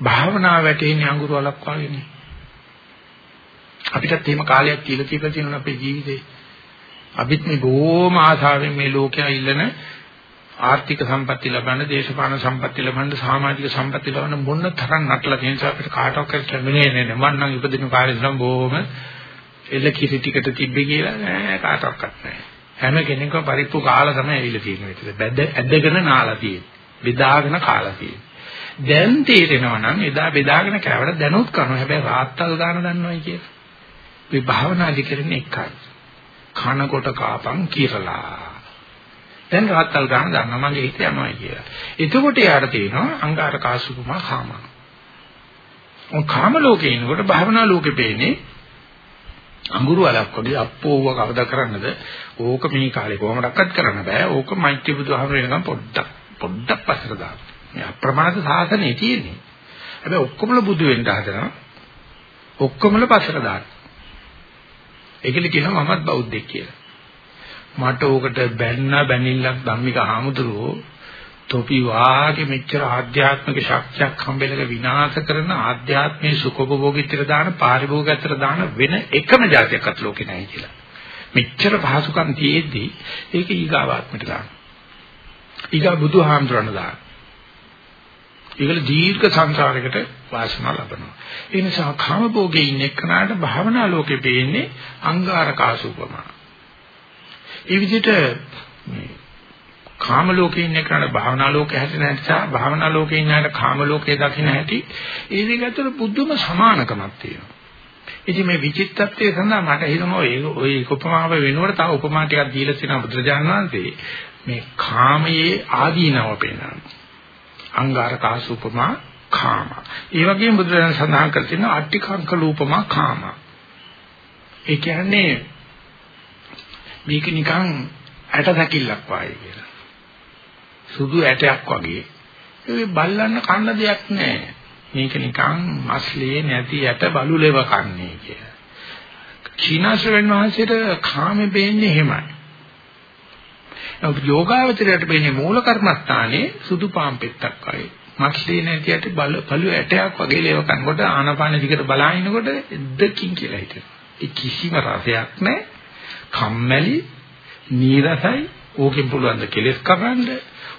භාවනාව වැටෙන්නේ අඟුරු වලක් වගේනේ. අපිටත් එහෙම කාලයක් කියලා තියලා තියෙනවා අපේ ජීවිතේ. අපිත් මේ බොහොම ආසාවෙන් මේ ලෝකයා ඉල්ලන ආර්ථික සම්පatti ලබන්න, දේශපාලන සම්පatti ලබන්න, සමාජික සම්පatti ලබන්න මොන තරම් නටලා තියෙන නිසා අපිට කාටවත් කැමෙන්නේ නැහැ. මම නම් ඉපදින කාලේ ඉඳන් බොහොම එල්ල කිරි ටිකට තිබ්බේ කියලා නෑ කාටවත් නැහැ. හැම කෙනෙක්ම පරිප්පු කාලා තමයි ඇවිල්ලා තියෙන්නේ විතර. බැද ඇදගෙන නාලා තියෙන්නේ. බෙදාගෙන කාලා තියෙන්නේ. දැන් තේරෙනවා නම් එදා බෙදාගෙන කෑවට දැනුත් කරනවා. හැබැයි රාත්තල් ගන්න දන්නවයි කියලා. මේ භාවනාදි කරන්නේ එකයි. කනකොට කාපන් කිරලා. දැන් රාත්තල් ගන්න දන්නවා මගේ හිත යනවා කියලා. එතකොට යාට තේනවා අංගාර කාසුකුමා කාම. ඔය කාම ලෝකේ ඉන්නකොට භාවනා ලෝකේ පේන්නේ අඟුරු වලක් වගේ අප්පෝව කවදා කරන්නද? ඕක මේ කාලේ කොහොමඩක්වත් කරන්න බෑ. ඕක මෛත්‍රී බුදුහාමර වෙනකම් පොඩ්ඩක් පොඩ්ඩක් පස්සට දාන්න. මේ අප්‍රමාද සාසනේ තියෙන්නේ. හැබැයි ඔක්කොමල බුදු වෙන්න හදනවා. ඔක්කොමල පස්සට දාන්න. ඒකල කියනවා මමත් බෞද්ධෙක් කියලා. මට ඕකට බැන්න බැනිල්ලක් ධම්මික හාමුදුරුවෝ තොපි වාගේ මෙච්චර ආධ්‍යාත්මික ශක්තියක් හම්බෙලක විනාශ කරන ආධ්‍යාත්මයේ සුඛභෝගීත්වයට දාන පාරිභෝගිකත්වයට දාන වෙන එකම જાතියක්වත් ලෝකේ නැහැ කියලා. මෙච්චර පහසුකම් තියෙද්දි ඒක ඊගාවාත්මට දාන. ඊගා බුදුහාමුදුරණ දාන. ඒකල දීර්ඝ සංසාරයකට වාසනාව ලබනවා. ඒ නිසා කාමභෝගයේ ඉන්න එක්කනට භාවනා ලෝකේ පේන්නේ අංගාරකාසුපමා. ඒ විදිහට කාම ලෝකේ ඉන්න කෙනාට භාවනා ලෝකේ හැදෙන නිසා භාවනා ලෝකේ ඉන්නාට කාම ලෝකේ දකින්න හැටි ඒ දෙක අතර බුද්ධම සමානකමක් තියෙනවා. ඉතින් මේ විචිත්තත්වයේ සඳහා මට හිතෙනවා ඔය ඔය උපමාව වෙනුවට තව උපමා ටිකක් දීලා තියෙනවා බුදුරජාණන් වහන්සේ මේ කාමයේ ආදීනව පෙන්නනවා. අංගාර කාසුපමා කාම. ඒ වගේම බුදුරජාණන් සඳහන් කර තියෙනවා අට්ටිකංක ලූපමා කාම. ඒ කියන්නේ මේක නිකන් ඇට දැකිල්ලක් වාගේ කියලා. සුදු ඇටයක් වගේ. ඒ බල්ලන්න කන්න දෙයක් නැහැ. මේක නිකන් මස්ලේ නැති ඇට බලුලෙව කන්නේ කියලා. චීනාශ්‍රවෙන් වහන්සේට කාමේ බේන්නේ එහෙමයි. යෝගාවචරයට බේන්නේ මූල කර්මස්ථානේ සුදු පාම් පෙත්තක් වගේ. මස්ලේ නැති ඇට බල බලු ඇටයක් වගේ ලේව කනකොට ආනපාන දිගට බලාිනකොට දෙකින් කියලා හිතෙනවා. ඒ කිසිම රසයක් නැහැ. කම්මැලි, නීරසයි, ඕකෙන් පුළුවන් ද කෙලස් කරන්න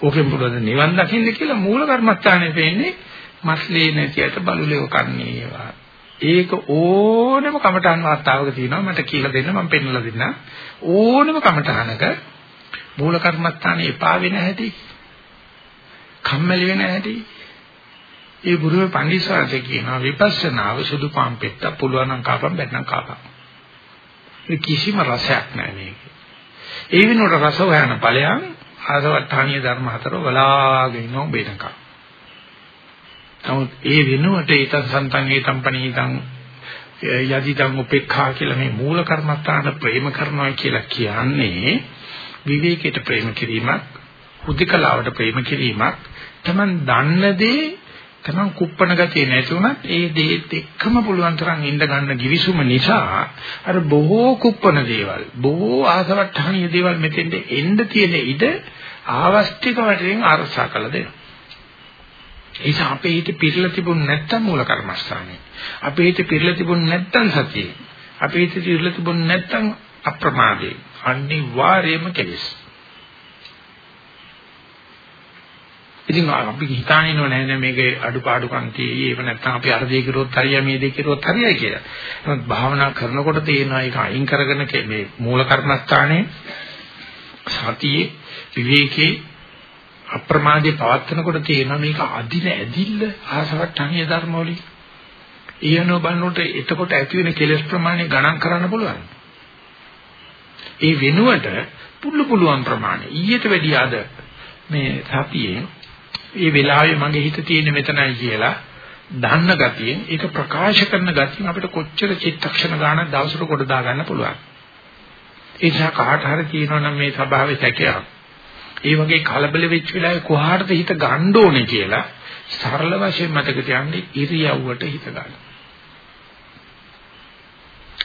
ඕකෙන් පුළුවන් නිවන් දකින්න කියලා මූල කර්මස්ථානේ වෙන්නේ මස්ලේ නැතියට බලුලෙව කන්නේ ඒවා. ඒක ඕනම කමඨාන් වාස්තාවක තියෙනවා මට කියලා දෙන්න මම පෙන්නලා දෙන්න. ඕනම කමඨානක මූල කර්මස්ථානේ එපා වෙන හැටි. කම්මැලි වෙන හැටි. ඒ බුදුම පඬිස්සාරට කියනවා විපස්සනාව සුදු පාන් පෙත්ත පුළුවන් නම් කාපම් බැන්නම් කාපම්. ඒ කිසිම රසයක් නැහැ මේක. ඒ වෙනුවට රස හොයන ඵලයන් ආසවට්ටානීය ධර්ම හතර වලාගෙන ඉන්නෝ බේනක. නමුත් ඒ වෙනුවට ඊට සන්තන් හේතම් පණීතං යදිදං උපේක්ඛා කියලා මේ මූල කර්මස්ථාන ප්‍රේම කරනවා කියලා කියන්නේ විවේකයට ප්‍රේම කිරීමක්, හුදකලාවට ප්‍රේම කිරීමක්, තමන් දන්න දේ තමන් කුප්පණ ගතිය නැති වුණත් ඒ දේත් එක්කම පුළුවන් තරම් ඉඳ ගන්න givisuma නිසා අර බොහෝ කුප්පණ දේවල් බොහෝ ආසවට්ටහණීය දේවල් මෙතෙන්ට එන්න තියෙන ඉඩ ආවස්තික වශයෙන් අරසා කළ දෙනවා. ඒක අපේ හිත පිරලා තිබුණ නැත්තම් මූල කර්මස්ථානේ. අපේ හිත පිරලා තිබුණ නැත්තම් සතියේ. අපේ හිත පිරලා තිබුණ නැත්තම් අප්‍රමාදේ. අනිවාර්යයෙන්ම කෙලෙස්. ඉතින් අපි හිතානිනව නෑ නෑ මේකේ අඩුපාඩුකම් තියෙයි ඒව නැත්නම් අපි අර දේ කිරුවොත් හරියයි මේ දේ කිරුවොත් හරියයි කියලා. නමුත් භාවනා කරනකොට තේනවා ඒක අයින් කරගෙන මේ මූල කර්මස්ථානයේ සතියේ විවේකේ අප්‍රමාදයේ පවත්නකොට තේනවා මේක අදින ඇදිල්ල ආසවට්ටහණිය ධර්මවලින්. ඊයනෝ බලනකොට එතකොට ඇති වෙන කෙලෙස් ප්‍රමාණය ගණන් කරන්න පුළුවන්. ඒ වෙනුවට පුළු පුළුවන් ප්‍රමාණය ඊට වැඩිය අද මේ සතියේ ඒ වෙලාවේ මගේ හිත තියෙන්නේ මෙතනයි කියලා දන්න ගතියෙන් ඒක ප්‍රකාශ කරන ගතියෙන් අපිට කොච්චර චිත්තක්ෂණ ගානක් දවසට කොට දා ගන්න පුළුවන්. ඒ නිසා කාට හරි කියනවා නම් මේ ස්වභාවයේ සැකයක්. ඒ වගේ කලබල වෙච්ච වෙලාවේ කොහාටද හිත ගන්න ඕනේ කියලා සරල වශයෙන් මතක තියාගන්න ඉරියව්වට හිත ගන්න.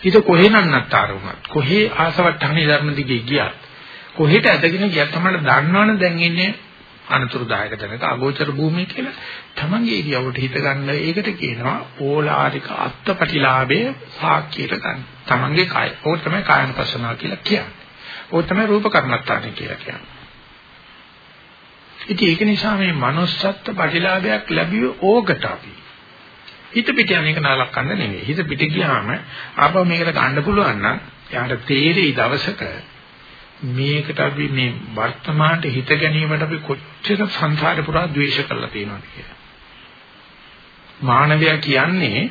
හිත කොහේ නන්නත්තර වුණත් කොහේ ආසවට්ටහනේ ධර්ම දිගේ ගියත් කොහෙට ඇදගෙන ගියත් තමයි දන්නවනේ දැන් ඉන්නේ අනතුරුදායක තැනක අගෝචර භූමිය කියලා තමන්ගේ ඉරියව්වට හිත ගන්න ඒකට කියනවා ඕලාරික අත්පටිලාභයේ සාක්කියට ගන්න. තමන්ගේ කාය. ඕක තමයි කායනපසනාව කියලා කියන්නේ. ඕක තමයි රූප කර්මස්ථාන කියලා කියන්නේ. ඉතින් ඒක නිසා මේ manussත්ත්ව ප්‍රතිලාභයක් ලැබියෝ ඕකට අපි. හිත පිට යන එක නාලක්කන්න නෙවෙයි. හිත පිට ගියාම ආපහු මේකට ගන්න පුළුවන් නම් එයාට තේරෙයි දවසක මේකට අපි මේ වර්තමානට හිත ගැනීමට අපි කොච්චර සංසාරේ පුරා ද්වේෂ කරලා තියෙනවද කියලා. මානවයා කියන්නේ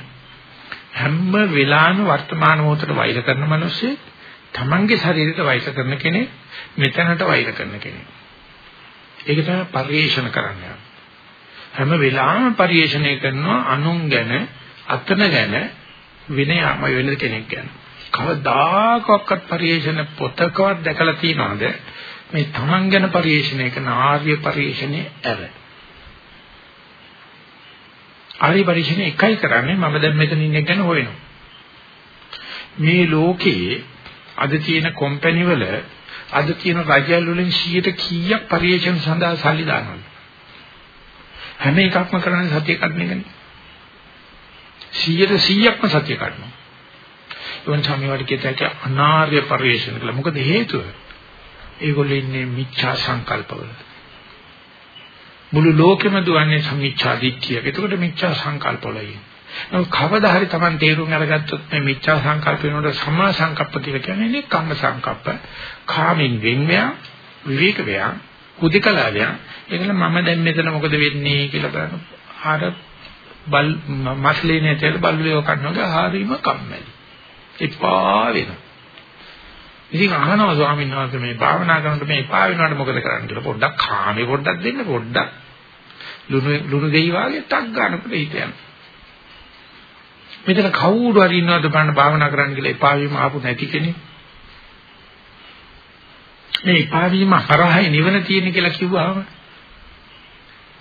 හැම වෙලාවෙම වර්තමාන මොහොතට වෛර කරන මිනිස්සෙක් තමන්ගේ ශරීරයට වෛර කරන කෙනෙක් මෙතනට වෛර කරන කෙනෙක්. ඒක තමයි පරිේශන කරන්නේ. හැම වෙලාවෙම පරිේශණය කරනවා අනුන් ගැන, අතන ගැන, විනයම වෙන කෙනෙක් ගැන. කවදාකවත් පරිේශන පොතකවත් දැකලා තියනවාද මේ තමන් ගැන පරිේශණය කරන ආර්ය පරිේශණයේ ඇර. ආර්ය පරිේශණය එකයි කරන්නේ මම දැන් මෙතන ඉන්න ගැන හොයනවා. මේ ලෝකයේ අද තියෙන කම්පැනි වල අද තියෙන රජයල් වලින් 100ට කීයක් පරිේශන සඳහා සල්ලි දානවද? හැම එකක්ම කරන්නේ සතිය කඩන එකනේ. 100ට 100ක්ම සතිය කඩනවා. එවන් සමේවට කියතක අනාර්ය පරිේශන කළා. මොකද හේතුව? ඒගොල්ලෝ ඉන්නේ මිච්ඡා සංකල්පවල. මුළු ලෝකෙම දුවන්නේ සම්මිච්ඡා දිට්ඨියක. එතකොට මිච්ඡා සංකල්පවලයි. නමුත් කවදා හරි Taman තේරුම් අරගත්තොත් මේ මිච්ඡා සංකල්ප වෙනකොට සම්මා සංකප්ප කියලා කියන්නේ කම්ම සංකප්ප. කාමින් වෙන්වැ විවේක වේය කුදිකලා වේය. ඒකල මම දැන් මෙතන මොකද වෙන්නේ කියලා බලන්න. ආර බල් මස්ලේ නැතේ බල්ලෝ කන්නෝගේ හරීම කම්මැලි. එපා වෙනවා. ඉතින් අහනවා ස්වාමීන් වහන්සේ මේ භාවනා කරනකොට මේ එපා වෙනවට මොකද කරන්න කියලා පොඩ්ඩක් කාමේ පොඩ්ඩක් දෙන්න පොඩ්ඩක් ලුණු ලුණු දෙයි වාගේ ටක් ගන්නකොට හිත යනවා. මෙතන කවුරු හරි ඉන්නවද බලන්න භාවනා කරන්න කියලා එපා වීම ආපු නැති කෙනෙක්. මේ එපා වීම හරහා නිවන තියෙන කියලා කිව්වහම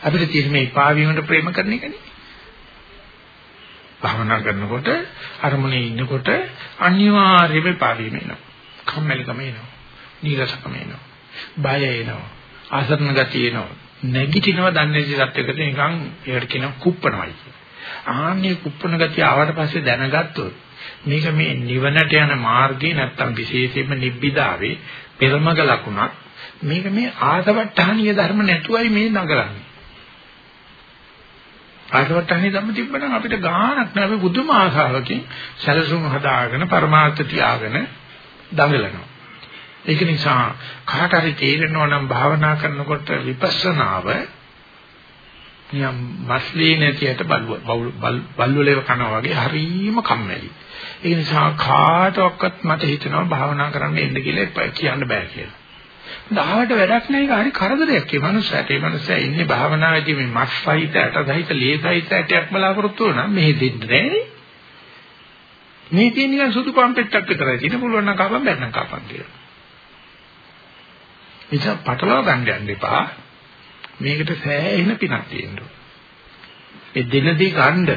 අපිට තියෙන මේ එපා වීමට ප්‍රේම කරන එකනේ. භාවනා කරනකොට අරමුණේ ඉන්නකොට අනිවාර්යයෙන්ම එපා වීම එනවා. කම්මැලිකම එනවා. නීරසකම එනවා. බය එනවා. ආසරණ ගතිය එනවා. නැගිටිනවා දන්නේ නැති සත්‍යයකට නිකන් ඒකට කියනවා කුප්පනවයි කියලා. ආන්නේ කුප්පන ගතිය ආවට පස්සේ දැනගත්තොත් මේක මේ නිවනට යන මාර්ගේ නැත්තම් විශේෂයෙන්ම නිබ්බිදාවේ පෙරමග ලකුණක් මේක මේ ආසවට්ටහනීය ධර්ම නැතුවයි මේ නගරන්නේ ආසවට්ටහනීය ධර්ම තිබ්බනම් අපිට ගාණක් නෑ අපි බුදුම ආසාවකින් සැලසුම් හදාගෙන පරමාර්ථ තියාගෙන දඟලනවා ඒක නිසා කාට හරි තේරෙනවා නම් භාවනා කරනකොට විපස්සනාව නියම් මස්ලී නැතියට බල්වලේව කනවා වගේ හරීම කම්මැලි. ඒ නිසා කාටවත් මට හිතෙනවා භාවනා කරන්න එන්න කියලා කියන්න බෑ කියලා. දාවට වැඩක් නැහැ ඒක හරි කරදරයක්. ඒ මනුස්සයාට ඒ මනුස්සයා ඉන්නේ භාවනාවේදී මේ මස් සහිත ඇට සහිත ලේ සහිත ඇටයක් බලාපොරොත්තු වෙනා මෙහෙ දෙන්නේ නැහැ. මේ තියෙන නිකන් සුදු පම්පෙට්ටක් විතරයි. ඉතින් පුළුවන් නම් කපන් බැන්නම් කපන් කියලා. එනිසා පටලවා ගන්න යන්න එපා. මේකට සෑහෙන පිනක් තියෙනවා. ඒ දිනදී ගන්න.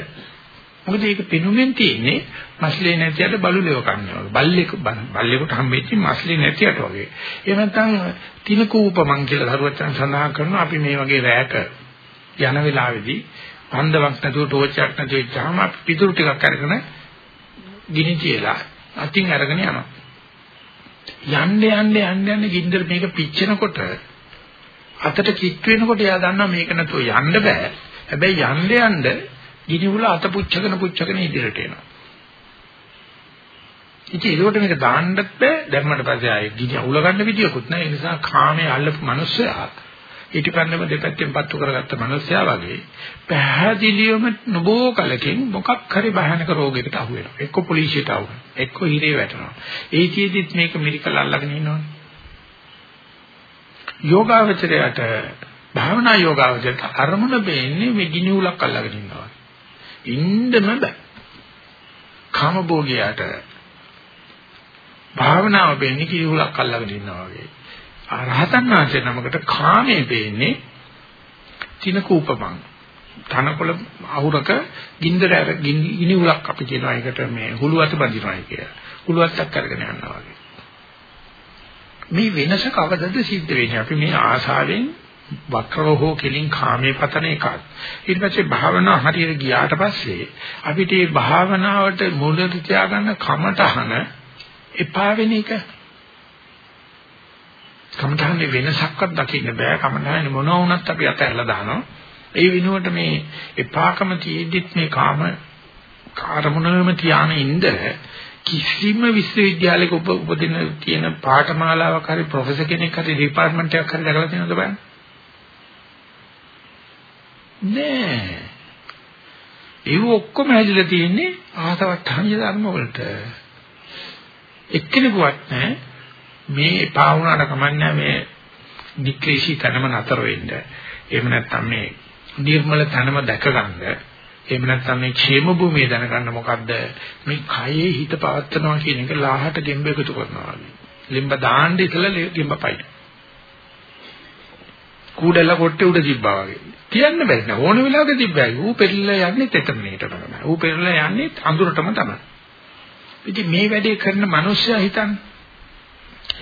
මොකද ඒක පිනුමෙන් තියෙන්නේ මස්ලේ නැතියට බලුලෙව කන්නේ වගේ. බල්ලෙක් බල්ලෙකුට හම්බෙච්ච මස්ලේ නැතියට වගේ. ඒ නැත්නම් තින කූපමන් කියලා දරුවචන් සඳහන් කරනවා අපි මේ වගේ රැයක යන වෙලාවේදී පන්දවක් නැතුව ටෝච් එකක් නැතුව ඉච්චාම අපි පිටුරු ටිකක් අරගෙන ගිනි කියලා අතින් අරගෙන යනවා. යන්න යන්න යන්න යන්න ගින්දර මේක පිච්චෙනකොට අතට කිට් වෙනකොට එයා දන්නවා මේක නැතුව යන්න බෑ. හැබැයි යන්න යන්න ගිනි උල අත පුච්චගෙන පුච්චගෙන ඉදිරියට එනවා. ඉතින් ඒකට මේක දාන්නත් බෑ. දැම්මට පස්සේ ආයේ ගිනි උල ගන්න විදියකුත් නැහැ. ඒ නිසා කාමයේ අල්ලපු මිනිස්සයා ඊටපන්නම දෙපැත්තෙන් පත්තු කරගත්ත මිනිස්සයා වගේ පැහැදිලිවම නොබෝ කලකින් මොකක් හරි භයානක රෝගයකට අහු වෙනවා. එක්ක පොලිසියට අහු වෙනවා. එක්ක හිරේ වැටෙනවා. ඒකෙදිත් මේක මිරිකල් අල්ලගෙන ඉන්නවනේ. යෝගාවචරයට භාවනා යෝගාවචරයට අරමුණ වෙන්නේ මේ ගිනි උලක් අල්ලගෙන ඉන්නවා. ඉන්නම බෑ. කාමභෝගියාට භාවනාව වෙන්නේ කිවුලක් අල්ලගෙන ඉන්නවා වගේ. රහතන් වහන්සේ නමකට කාමයේ වෙන්නේ තිනක උපමං. තනකොළ අහුරක ගින්දර ගිනි උලක් අපි කියනවා ඒකට මේ හුලුවට බඳිනවායි කියලා. හුලුවටක් කරගෙන යනවා වගේ. මේ වෙනස කවදද සිද්ධ වෙන්නේ? අපි මේ ආශාවෙන් වක්‍රව හෝ කෙලින් කාමයේ පතන එකක්. ඊට පස්සේ භාවනාව හරියට ගියාට පස්සේ අපිට මේ භාවනාවට මුලට තියාගන්න කමටහන එපා වෙන එක. කමටහනේ වෙනසක්වත් දකින්න බෑ. කමටහනේ මොන වුණත් අපි අතහැරලා දානවා. ඒ වෙනුවට මේ එපාකම තියෙද්දිත් මේ කාම කාර්මුණම තියාන ඉඳ කිසිම විශ්වවිද්‍යාලයක උපදින තියෙන පාඨමාලාවක් හරි ප්‍රොෆෙසර් කෙනෙක් හරි ඩිපාර්ට්මන්ට් එකක් හරි දැකලා තියෙනවද බලන්න? නෑ. ඒ ඔක්කොම හැදිලා තියෙන්නේ ආසවට්ටානිය ධර්ම වලට. එක්කෙනෙකුවත් නෑ මේ එපා වුණාට කමන්නේ මේ නික්ලේශී තනම නතර වෙන්න. එහෙම නැත්නම් මේ නිර්මල තනම දැක ගන්න. එහෙම නැත්නම් මේ ക്ഷേම භූමිය දැනගන්න මොකද්ද? මේ කයේ හිත පවත්නවා කියන එක ලාහට ගෙම්බ එකතු කරනවා වගේ. ලිම්බ දාන්න ඉතලා ලිම්බ පයින්. කූඩල කොට්ටේ උඩ තිබ්බා වගේ. කියන්න බැරි නෑ ඕන වෙලාවක තිබ්බයි. ඌ පෙරලා යන්නේ තෙතමනේට තමයි. ඌ පෙරලා යන්නේ අඳුරටම තමයි. ඉතින් මේ වැඩේ කරන මිනිස්සයා හිතන්නේ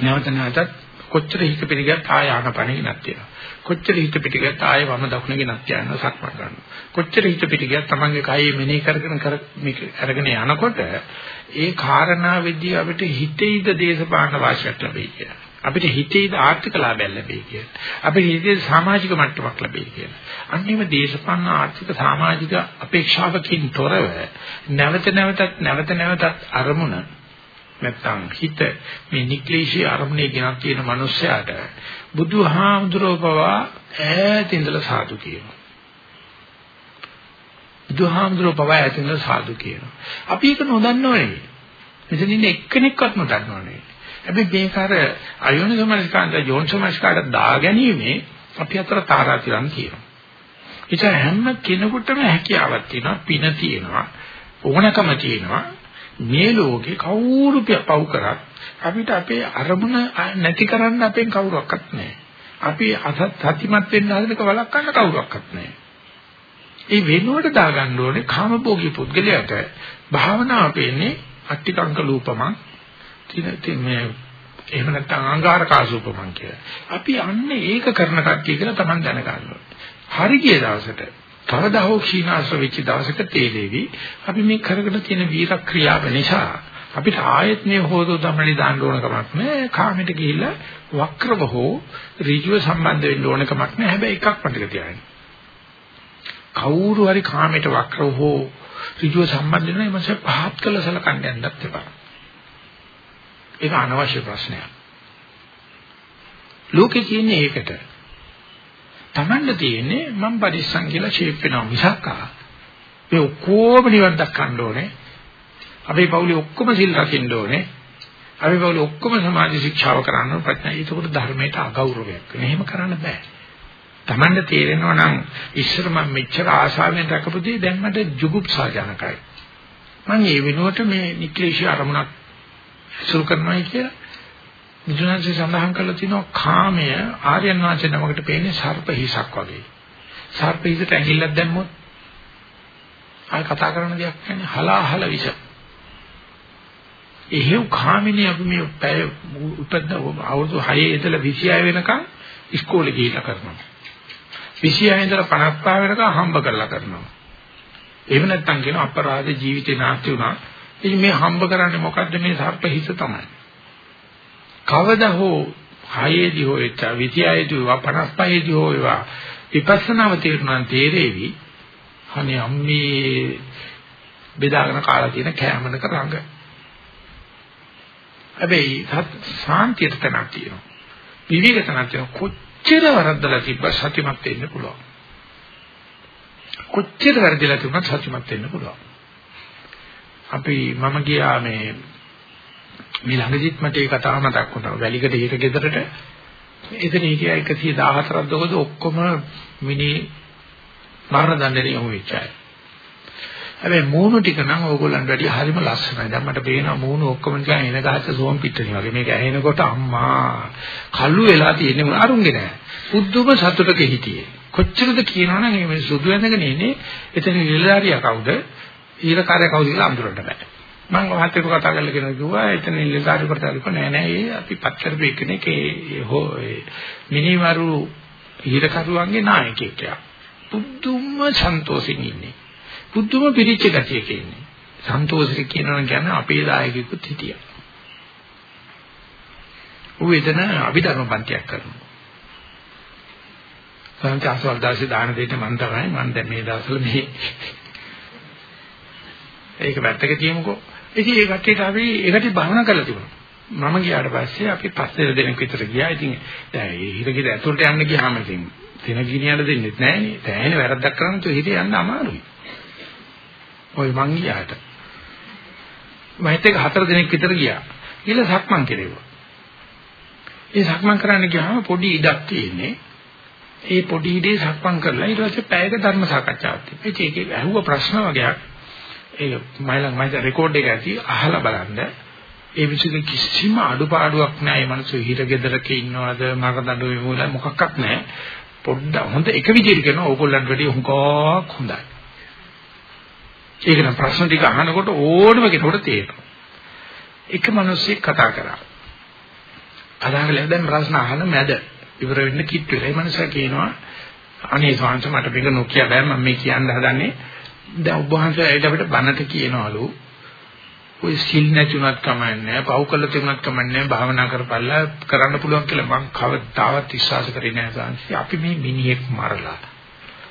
නැවත නැවතත් කොච්චර හිත පිටිගත් ආය ආනපනෙ නත් වෙනවා. කොච්චර හිත පිටිගත් ආය වම දකුණ ගෙනත් යනවා සක්මන් කරනවා. කොච්චර හිත පිටිගත් තමන්ගේ කයේ මෙනෙහි කරගෙන කර අරගෙන යනකොට ඒ කාරණා වෙද්දී අපිට හිතේද දේශපාලන වාසියක් ලැබෙයි කියලා. අපිට හිතේද ආර්ථික ලාභයක් ලැබෙයි කියලා. අපිට හිතේද සමාජික මට්ටමක් ලැබෙයි කියලා. අන්නේම දේශපාලන ආර්ථික සමාජික අපේක්ෂාවකින් තොරව නැවත නැවතත් නැවත නැවතත් අරමුණ නැත්තම් හිත මේ නික්ලේශී අරමුණේ ගෙනත් තියෙන මනුස්සයාට බුදුහාමුදුරුවෝ පවා ඈත ඉඳලා සාදු කියනවා. බුදුහාමුදුරුවෝ පවා ඈත ඉඳලා සාදු කියනවා. අපි ඒක නොදන්නව නෙවෙයි. මෙතන ඉන්න එක්කෙනෙක්වත් නොදන්නව නෙවෙයි. හැබැයි මේක අර අයෝනිසමස්කාන්ත යෝනිසමස්කාට දා ගැනීමේ අපි අතර තාරාතිරම් කියනවා. ඒ හැම කෙනෙකුටම හැකියාවක් තියෙනවා, පින තියෙනවා, ඕනකම තියෙනවා. මේ ලෝකේ කවුරු පව් කරත් අපිට අපේ අරමුණ නැති කරන්න අපෙන් කවුරක්වත් නැහැ. අපි සත්‍යමත් වෙන්න හදනක වළක්වන්න කවුරක්වත් නැහැ. ඒ වෙනුවට දාගන්න ඕනේ කාමභෝගී පුද්ගලයාට භාවනාව පෙන්නේ අට්ටිකංක ලූපමං තින මේ එහෙම නැත්නම් ආංගාරකාසූපමං කියලා. අපි අන්නේ ඒක කරන කට්ටිය කියලා Taman දැනගන්න ඕනේ. හරි ගිය දවසට කවදා හෝ ක්ෂීණාශ්‍ර වෙච්ච දවසක තේරෙවි අපි මේ කරගෙන තියෙන වීර ක්‍රියාව නිසා අපිට ආයෙත් මේ හොදෝ තමලි දාන්න ඕන කමක් නැහැ. කාමයට ගිහිල්ලා වක්‍රව හෝ ඍජුව සම්බන්ධ වෙන්න ඕන කමක් නැහැ. හැබැයි එකක් මතක තියාගන්න. කවුරු හරි කාමයට වක්‍රව හෝ ඍජුව සම්බන්ධ වෙනවා එමස පහත් කළ සලකන්න යන්නත් එපා. ඒක අනවශ්‍ය ප්‍රශ්නයක්. ලෝකේ තියෙන්නේ ඒකට. Tamanda තියෙන්නේ මම පරිස්සම් කියලා ෂේප් වෙනවා මිසක් මේ ඔක්කොම නිවන් දක්වන්න ඕනේ. අපේ පවුලේ ඔක්කොම සිල් රකින්න ඕනේ. අපේ පවුලේ ඔක්කොම සමාජ ශික්ෂාව කරන්න ප්‍රඥා. ඒකට ධර්මයට අගෞරවයක් වෙන. එහෙම කරන්න බෑ. Tamanda තේරෙනවා නම් ඉස්සර මම මෙච්චර ආශාවෙන් රකපු දේ දැන් මට ජුගුප්සාජනකයි. මම ඒ වෙනුවට මේ නික්ලේශී අරමුණක් සුරු කරනවායි කියලා බුදුහන්සේ සඳහන් කරලා තිනවා කාමය ආර්යයන් වහන්සේ නමකට පේන්නේ සර්ප හිසක් වගේ. සර්ප හිසට ඇඟිල්ලක් දැම්මොත් ආය කතා කරන දෙයක් නැහැ හලාහල විස. එහෙව් කාමිනේ අපි මේ පැය උපද්ද අවුරුදු 6 ඉඳලා 26 වෙනකන් ඉස්කෝලේ ගිහිල්ලා කරනවා. 26 ඉඳලා 55 වෙනකන් හම්බ කරලා කරනවා. එහෙම නැත්නම් කියන අපරාධ ජීවිතේ නාස්ති වුණා. ඉතින් මේ හම්බ කරන්නේ මොකද්ද මේ සර්ප හිස තමයි. කවදා හෝ 6 දී හෝ 26 දී හෝ 55 දී හෝ ඒවා විපස්සනාව තේරුණාන් තේරෙවි. අනේ අම්මේ බෙදාගෙන කාලා තියෙන කෑමනක රඟ. හැබැයි සාන්තියට තනක් තියෙනවා. විවිධ තනක් තියෙනවා. කොච්චර වරද්දලා තිබ්බ සත්‍යමත් වෙන්න පුළුවන්. කොච්චර වැරදිලා තිබුණත් සත්‍යමත් වෙන්න පුළුවන්. අපි මම ගියා මේ මේ ළඟදිත් මට ඒ කතාව මතක් වුණා. වැලිකඩ හිට ගෙදරට එතන හිටියා 114ක් දොකද ඔක්කොම මිනි මරණ දඬුවම් යොමු වෙච්ච අය. හැබැයි මූණු ටික නම් ඕගොල්ලන්ට වැඩිය හරිම ලස්සනයි. දැන් මට පේනවා මූණු ඔක්කොම නිකන් එන ගහච්ච සෝම් පිටණි වගේ. මේක ඇහෙනකොට අම්මා කළු වෙලා තියෙන්නේ අරුන්ගේ නෑ. පුදුම සතුටක හිටියේ. කොච්චරද කියනවනම් මේ සුදු ඇඳගෙන ඉන්නේ එතන නිලධාරියා කවුද? ඊළකාරයා කවුද කියලා අඳුරන්න බෑ. මම මහත්තයෙක් කතා කරලා කියනවා කිව්වා එතන නිලධාරියා කරලා කිව්වා නෑ නෑ ඒ අපි පත් කරපු එකනේ ඒ හෝ මිනිමරු ඊළකරුවන්ගේ නායකයෙක්. පුදුම සන්තෝෂෙන් ඉන්නේ. පුදුම පිරිච්ච ගතියක ඉන්නේ. සන්තෝෂෙ කියනවා කියන්නේ අපේ දායකයෙකුත් හිටියා. ඌ එතන අභිධර්ම පන්තියක් කරනවා. සංච අසවල් දාසේ දාන දෙන්න මම තමයි මම දැන් මේ දවස්වල මේ ඒක වැත්තක තියමුකෝ. ඉතින් ඒ කට්ටියට අපි ඒකට භාවනා කරලා තිබුණා. මම ගියාට පස්සේ අපි පස්සේ දෙනෙක් විතර ගියා. ඉතින් දැන් හිරගෙද ඇතුළට යන්න ගියාම ඉතින් දින ගිනියන්න දෙන්නේ නැහැ නේ. දැන් වැරද්දක් කරන්න තු හිතේ යන්න අමාරුයි. ඔය මං ගියාට. මම හිතේ හතර දිනක් විතර ගියා. ඊළ සක්මන් කෙරෙව්වා. ඒ සක්මන් කරන්න ගියාම පොඩි ඉඩක් තියෙන්නේ. ඒ පොඩි ඉඩේ සක්මන් කරලා ඊට පස්සේ පැයක ධර්ම සාකච්ඡාවක් තිබ්බා. ඒකේ ඇහුව ප්‍රශ්න වගේක් ඒ මයිලන් මයිත රෙකෝඩ් එක ඇති අහලා බලන්න. ඒ විශ්ුගේ කිසිම අඩුපාඩුවක් නැහැ. මේ මිනිස්සු හිරගෙදරක ඉන්නවද, මගදඬුවේ මූල මොකක්වත් නැහැ. පොඩ්ඩ හොඳ එක විදිහට කරනවා ඕගොල්ලන්ට වැඩිය හුඟක් හොඳයි. ඒක නම් ප්‍රශ්න ටික අහනකොට ඕනම කෙනෙකුට තේරෙනවා. එක මිනිස්සෙක් කතා කරා. අදාගෙන දැන් ප්‍රශ්න අහන මැද ඉවර වෙන්න කිට් වෙලා. ඒ මනුස්සයා කියනවා අනේ ස්වාමීන් මට මේක නොකිය බෑ මම මේ කියන්න හදන්නේ. දැන් ඔබ වහන්සේ ඇයිද අපිට බනට කියනවලු. ඔය සිල් නැතුණත් කමන්නේ, පව් කළ තිබුණත් කමන්නේ, භාවනා කරපල්ලා කරන්න පුළුවන් කියලා මම කවදාවත් විශ්වාස කරේ නෑ සාංශි. අපි මේ මිනිහෙක් මරලා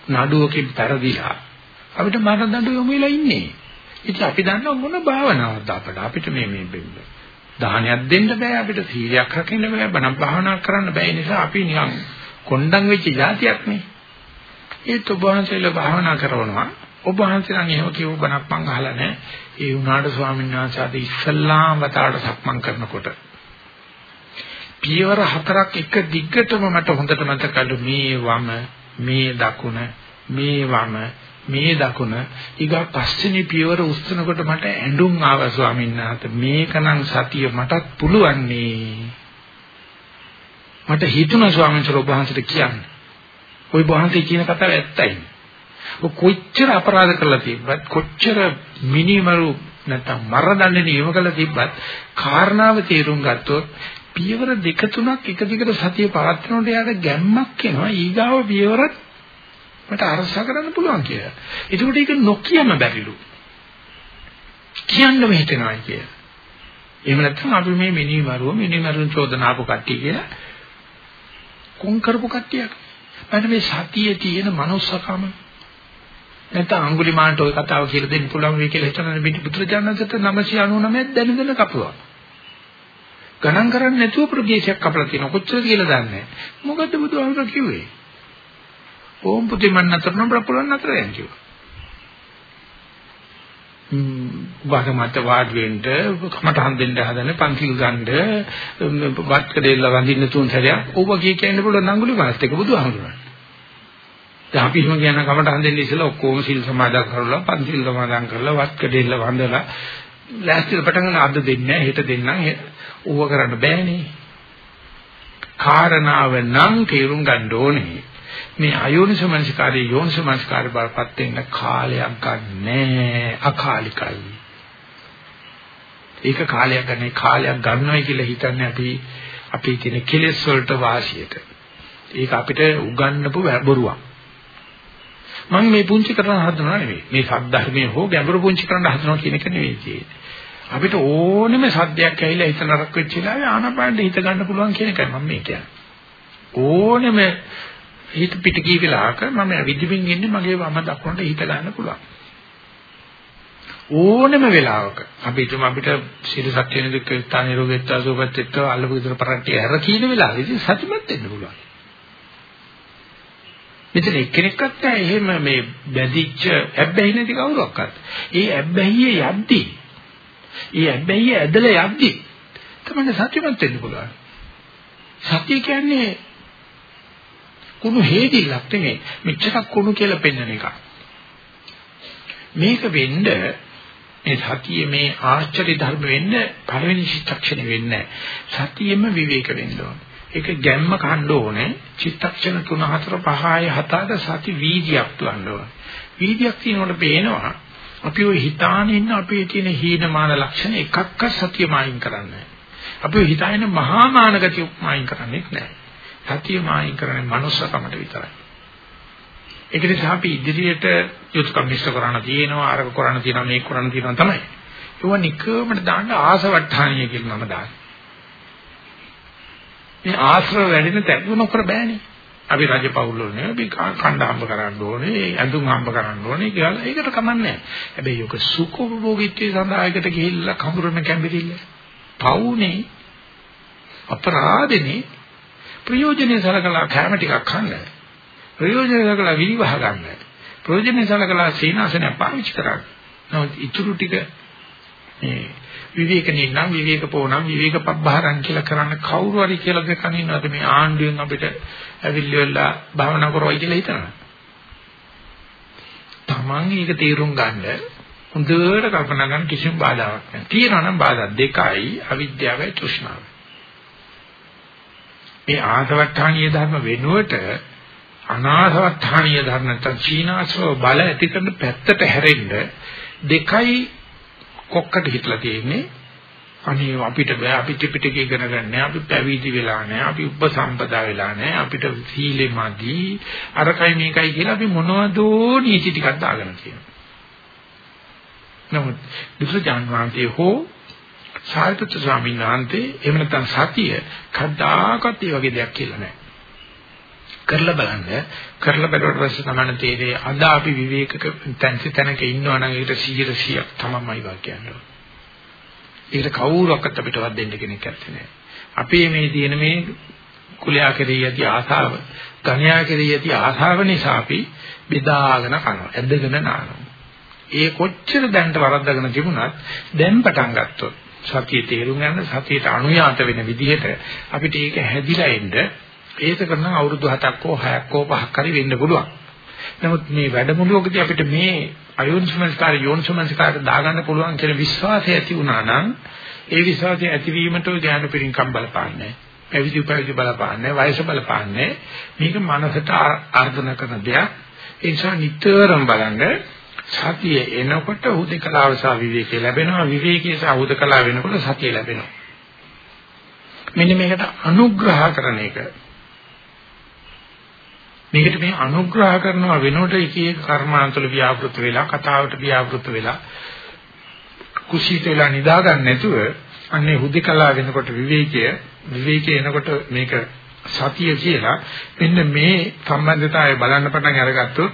නඩුවකින් පෙරදිලා අපිට මරණ දඬු යොමු වෙලා ඉන්නේ. ඉතින් අපි දන්නව මොන භාවනාවක්ද අපිට. අපිට මේ මේ දානයක් දෙන්න බෑ අපිට සීලයක් රකින්න බෑ බණ භාවනා කරන්න බෑ නිසා අපි නිකන් කොණ්ඩම් වෙච්ච જાතියක් නේ ඒත් ඔබ වහන්සේලා භාවනා කරනවා ඔබ වහන්සේ නම් එහෙම කියව බණක් මං අහලා නැහැ. ඒ වුණාට ස්වාමීන් වහන්සේ අද ඉස්සල්ලාම වතාවට සක්මන් කරනකොට. පියවර හතරක් එක දිග්ගටම මට හොඳට මතකලු මේ වම මේ දකුණ මේ වම මේ දකුණ. ඊගා පස්වෙනි පියවර උස්සනකොට මට ඇඬුම් ආවා ස්වාමීන් වහන්සේ. මේකනම් සතිය මටත් පුළුවන් මට හිතුණා ස්වාමීන් වහන්සේට කියන්න. ওই වහන්සේ කියන කතාව ඇත්තයි. ඔය කොච්චර අපරාධ කරලා තිබ්බත් කොච්චර මිනිමරු නැත්නම් මරදඬ නියම කළා තිබ්බත් කාරණාව තේරුම් ගත්තොත් පියවර දෙක තුනක් එක දිගට සතිය පවත්වනකොට යාට ගැම්මක් එනවා ඊගාව පියවරත් මට අරසා කරන්න පුළුවන් කියලා. ඒකට ඒක නොකියම බැරිලු. කියන්නම හිතෙනවා කියලා. එහෙම නැත්නම් අපි මේ මිනිමරුව මිනිමරුන් චෝදනාපු කට්ටිය කියලා කොන් කරපු කට්ටියක්. මට මේ සතියේ තියෙන manussකම නැත්නම් අඟුලිමාන්ට ওই කතාව කියලා දෙන්න පුළුවන් වෙයි කියලා හිතන මේ පුත්‍රජානකට 999ක් දැන දැන කපුවා. ගණන් කරන්නේ නැතුව ප්‍රදේශයක් කපලා තියෙනවා. කොච්චරද කියලා දන්නේ නැහැ. මොකද්ද බුදුහාමුදුරුවෝ කිව්වේ? ඕම් පුතේ මන් නතර නම් ප්‍රපුලන් නතර යන් කිව්වා. වාගමත වාඩි වෙන්න කමටහන් දෙන්න හදන පන්සිල් ගන්න වත් කඩේල වඳින්න තුන් සැරයක් ඕව කිය කියන්න පුළුවන් නංගුලි මාත් එක බුදුහාමුදුරන්. දැන් අපි එහෙම කියන කමටහන් දෙන්න ඉස්සෙල්ලා ඔක්කොම සිල් සමාදන් කරලා පන්සිල් සමාදන් කරලා වත් කඩේල වඳලා ලෑස්තිල පටන් ගන්න අද දෙන්නේ නැහැ හෙට දෙන්නම් ඕව කරන්න බෑනේ. කාරණාව නම් තේරුම් ගන්න ඕනේ. මේ අයෝනිසමනසිකාරයේ යෝනිසමනසිකාරය බාරපත් වෙන්න කාලයක් ගන්නෑ අකාලිකයි. ඒක කාලයක් ගන්නයි කාලයක් ගන්නවයි කියලා හිතන්නේ අපි අපි තියෙන කෙලෙස් වලට වාසියට. ඒක අපිට උගන්වපු බොරුවක්. මම මේ පුංචි කරන හදනව නෙවෙයි. මේ සද්ධර්මයේ හෝ ගැඹුරු පුංචි කරන හදනවා කියන එක නෙවෙයි තියෙන්නේ. අපිට ඕනෙම සද්දයක් ඇහිලා හිත නරක වෙච්ච ඉලාවේ ආනපානෙ හිත ගන්න පුළුවන් කියන එකයි මම මේ කියන්නේ. ඕනෙම හිත පිට කී වෙලාවක මම විදිමින් ඉන්නේ මගේ වම දකුණට හිත ගන්න පුළුවන්. ඕනෙම වෙලාවක අපි හිතමු අපිට සීල සත්‍ය නිදුක් ස්ථාන නිරෝගීත්ව සෝපත්ත්ව අල්ලපු විතර පරට්ටිය හැර කීන වෙලාවෙදී සතුටුමත් වෙන්න පුළුවන්. මෙතන එක්කෙනෙක්වත් නැහැ එහෙම මේ බැදිච්ච ඇබ්බැහි නැති කවුරක්වත්. ඒ ඇබ්බැහියේ යද්දී ඒ ඇබ්බැහිය ඇදලා යද්දී තමයි සතුටුමත් වෙන්න පුළුවන්. සත්‍ය කියන්නේ කුණු හේදිල්ලක් නෙමෙයි. මෙච්චරක් කුණු කියලා පෙන්වන එක. මේක වෙන්න මේ සතිය මේ ආශ්චර්ය ධර්ම වෙන්න පළවෙනි චිත්තක්ෂණෙ වෙන්නේ සතියෙම විවේක වෙන්න ඕනේ. ඒක ගැම්ම කන්න ඕනේ. චිත්තක්ෂණ 3 4 5 6 සති වීදියක් තුවන්න ඕනේ. වීදියක් තියෙනකොට පේනවා අපි ওই හිතාන ඉන්න අපේ තියෙන හීනමාන ලක්ෂණ එකක්ක සතිය මායින් කරන්නේ. අපි හිතාගෙන මහා මානගතිය මායින් කරන්නේ නැහැ. සතිය මායින් කරන්නේ මනුස්සකමට විතරයි. ඒක නිසා අපි ඉදිරියට යුතුයකම් ඉෂ්ට කරන්න තියෙනවා අරක කරන්න තියෙනවා මේක කරන්න තියෙනවා තමයි. ඒවා නිකමට දාන්න ආසවට්ටානිය කියලා නම දාන්න. මේ ආශ්‍රව වැඩින තැන් නොකර බෑනේ. අපි රජ පවුල් වලනේ අපි කණ්ඩ හම්බ කරන්න ඕනේ, ඇඳුම් හම්බ කරන්න ඕනේ කියලා. ඒකට කමන්නේ හැබැයි ඔක සුඛෝපභෝගීත්වයේ සඳහා එකට ගිහිල්ලා කඹරන කැඹිරිල්ල. පවුනේ අපරාධනේ ප්‍රයෝජනෙ සලකලා කැම ටිකක් කන්න. ප්‍රයෝජනෙ සලකලා විවිහ ගන්න. ප්‍රයෝජනෙ සලකලා සීනාසනය පාවිච්චි කරන්න. නමුත් ඉතුරු ටික මේ විවේකනේ නම් විවේක පොණම් විවේක පබ්බහරන් කියලා කරන්න කවුරු හරි කියලා දෙකන් ඉන්නවද මේ ආණ්ඩුවෙන් අපිට ඇවිල්ලා භාවනා කරවයි කියලා හිතනවා. Taman ඒක තීරුම් ගන්න හොඳට කල්පනා කරන කිසිම බාධාවක් නැහැ. තියෙනවා නම් බාධා දෙකයි අවිද්‍යාවයි තෘෂ්ණාවයි. මේ ආසවට්ටානීය ධර්ම වෙනුවට අනාසවට්ටානීය ධර්ම නැත්නම් චීනාසව බල ඇති කරන පැත්තට හැරෙන්න දෙකයි කොක්කට හිටලා තියෙන්නේ. අනේ අපිට බෑ අපි ත්‍රිපිටකය ඉගෙන ගන්න අපි පැවිදි වෙලා නැහැ අපි උපසම්පදා වෙලා නැහැ අපිට සීලෙ මදි. අරකයි මේකයි කියලා අපි මොනවදෝ නීති ටිකක් දාගෙන තියෙනවා. නමුත් බුදුජාන් වහන්සේ හෝ සාරිපුත්‍ර ස්වාමීන් වහන්සේ එහෙම නැත්නම් සතිය කද්දාකත් ඒ වගේ දෙයක් කියලා නැහැ කරලා බලන්න කරලා බලවට පස්සේ තමයි තේරෙන්නේ අද අපි විවේකක තැන්සි තැනක ඉන්නවා නම් ඒකට 100 100ක් තමයිමයි වා කියන්නේ. ඒකට කවුරක්වත් අපිටවත් දෙන්න කෙනෙක් නැත්තේ. අපේ මේ තියෙන මේ කුලයා කෙරෙහි ඇති ආසාව, ගණ්‍යා කෙරෙහි ඇති ආසාව නිසා අපි බෙදාගෙන කනවා, ඇදගෙන නානවා. ඒ කොච්චර දැන්ට වරද්දාගෙන තිබුණත් දැන් පටන් ගත්තොත් සතිය තේරුම් ගන්න සතියට අනුයාත වෙන විදිහට අපිට ඒක හැදිලා එන්න ඒක කරන අවුරුදු 7ක් හෝ 6ක් හෝ 5ක් හරි වෙන්න පුළුවන්. නමුත් මේ වැඩමුළුවකදී අපිට මේ අයෝනිසමස්කාර යෝනිසමස්කාර දාගන්න පුළුවන් කියන විශ්වාසය ඇති වුණා නම් ඒ විශ්වාසය ඇතිවීමට ඔය ඥාන පිරින්කම් බලපාන්නේ. පැවිදි උපවිදි බලපාන්නේ, වයස බලපාන්නේ. මේක මනසට ආර්ධන කරන දෙයක්. ඒ නිසා නිතරම බලන්න සතිය එනකොට හුදකලාව සහ විවේකී ලැබෙනවා විවේකී සහ හුදකලාව වෙනකොට සතිය ලැබෙනවා මෙන්න මේකට අනුග්‍රහ කරන එක මේකට මේ අනුග්‍රහ කරනවා වෙනකොට එක එක කර්මාන්තවල ව්‍යාපෘත වෙලා කතාවට ව්‍යාපෘත වෙලා කුසීත වෙලා නිදා ගන්න නැතුව අන්නේ හුදකලා වෙනකොට විවේකය විවේකේ එනකොට මේක සතිය කියලා මෙන්න මේ සම්බන්ධතාවය බලන්න පටන් අරගත්තොත්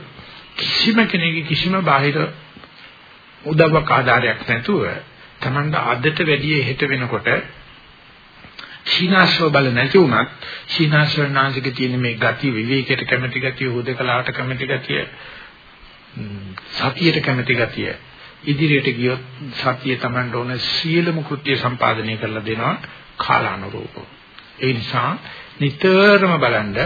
කිසිම කෙනෙකුගේ කිසිම බාහිර උදව්වක් ආධාරයක් නැතුව Tamanda අදට වැඩිය හෙට වෙනකොට සීනාශ්‍රව බල නැති වුණත් සීනාශ්‍රවනාසික තියෙන මේ ගති විවේකයට කැමැති ගතිය හුදකලාවට කැමැති ගතිය සතියට කැමැති ගතිය ඉදිරියට ගියොත් සතිය Tamanට ඕන සියලුම කෘත්‍ය සම්පාදනය කරලා දෙනවා කාලානුරූපව. ඒ නිසා නිතරම බලන්න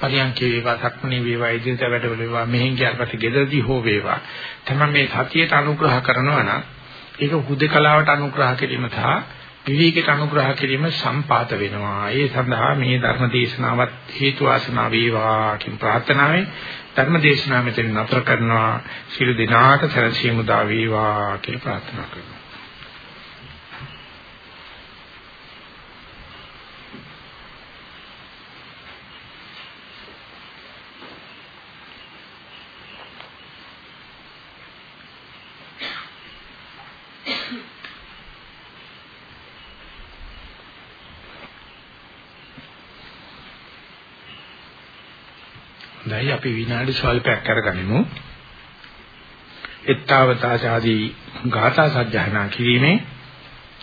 පරියන්කේ වේවා සක්මණේ වේවා ඉදිරියට වැඩවල වේවා මෙහෙන් ගියාට ගෙදරදී හෝ වේවා තමයි මේ සතියට අනුග්‍රහ කරනවා නම් ඒක හුදකලාවට අනුග්‍රහ කිරීම සහ විවේකයට අනුග්‍රහ කිරීම සම්පාත වෙනවා. ඒ සඳහා මේ ධර්ම දේශනාවත් හේතු වාසනා වේවා කියන ප්‍රාර්ථනාවෙන් ධර්ම දේශනාව මෙතන නතර කරනවා. සියලු දිනාට සැලසීම උදා වේවා කියලා ප්‍රාර්ථනා කරනවා. හොඳයි අපි විනාඩි ස්වල්පයක් කරගනිමු. එත්තාවතාචාදී ගාථා සජ්ජහනා කිරීමේ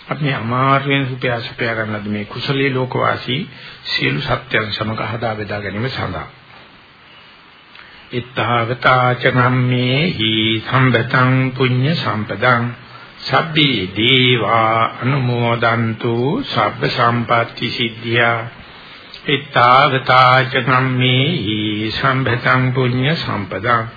අපි අමාරුවෙන් සුපයා සුපයා ගන්නද මේ කුසලී ලෝකවාසී සියලු සත්‍යයන් සමග හදා බෙදා ගැනීම සඳහා. එත්තාවතාච නම්මේ හි සම්බතං පුඤ්ඤ සම්පදං සබ්බේ දීවා අනුමෝදන්තු සබ්බ සම්පatti සිද්ධියා ඉත්තාගතා චම්මේහි සම්භතං පුඤ්ඤ සම්පදා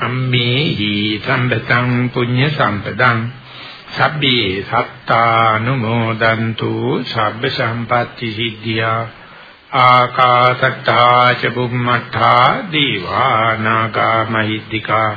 අම්මේහි සම්භතං පුඤ්ඤ සම්පදං සබ්බේ සත්තානුමෝදන්තු සබ්බ සම්පatti සිද්ධියා ආකාසට්ටා ච බුම්මට්ටා දීවානාගා මහිද්దికා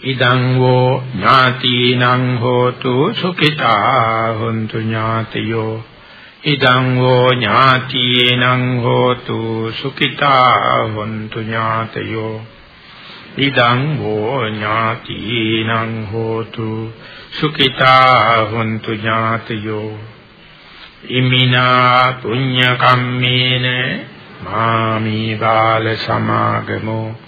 ඉදං වෝ ඥාතිනං හෝතු සුඛිතා හොන්තු ඥාතයෝ. ඉදං වෝ ඥාතිනං හෝතු සුඛිතා හොන්තු ඥාතයෝ. ඉදං වෝ ඥාතිනං හෝතු සුඛිතා හොන්තු ඥාතයෝ. ඉමිනා පුඤ්ඤ කම්මේන මාමි බාල සමාගමෝ.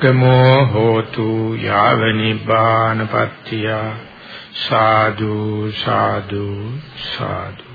ගමෝ හෝතු යාව නිබ්බාන පත්‍තිය සාදු සාදු සාදු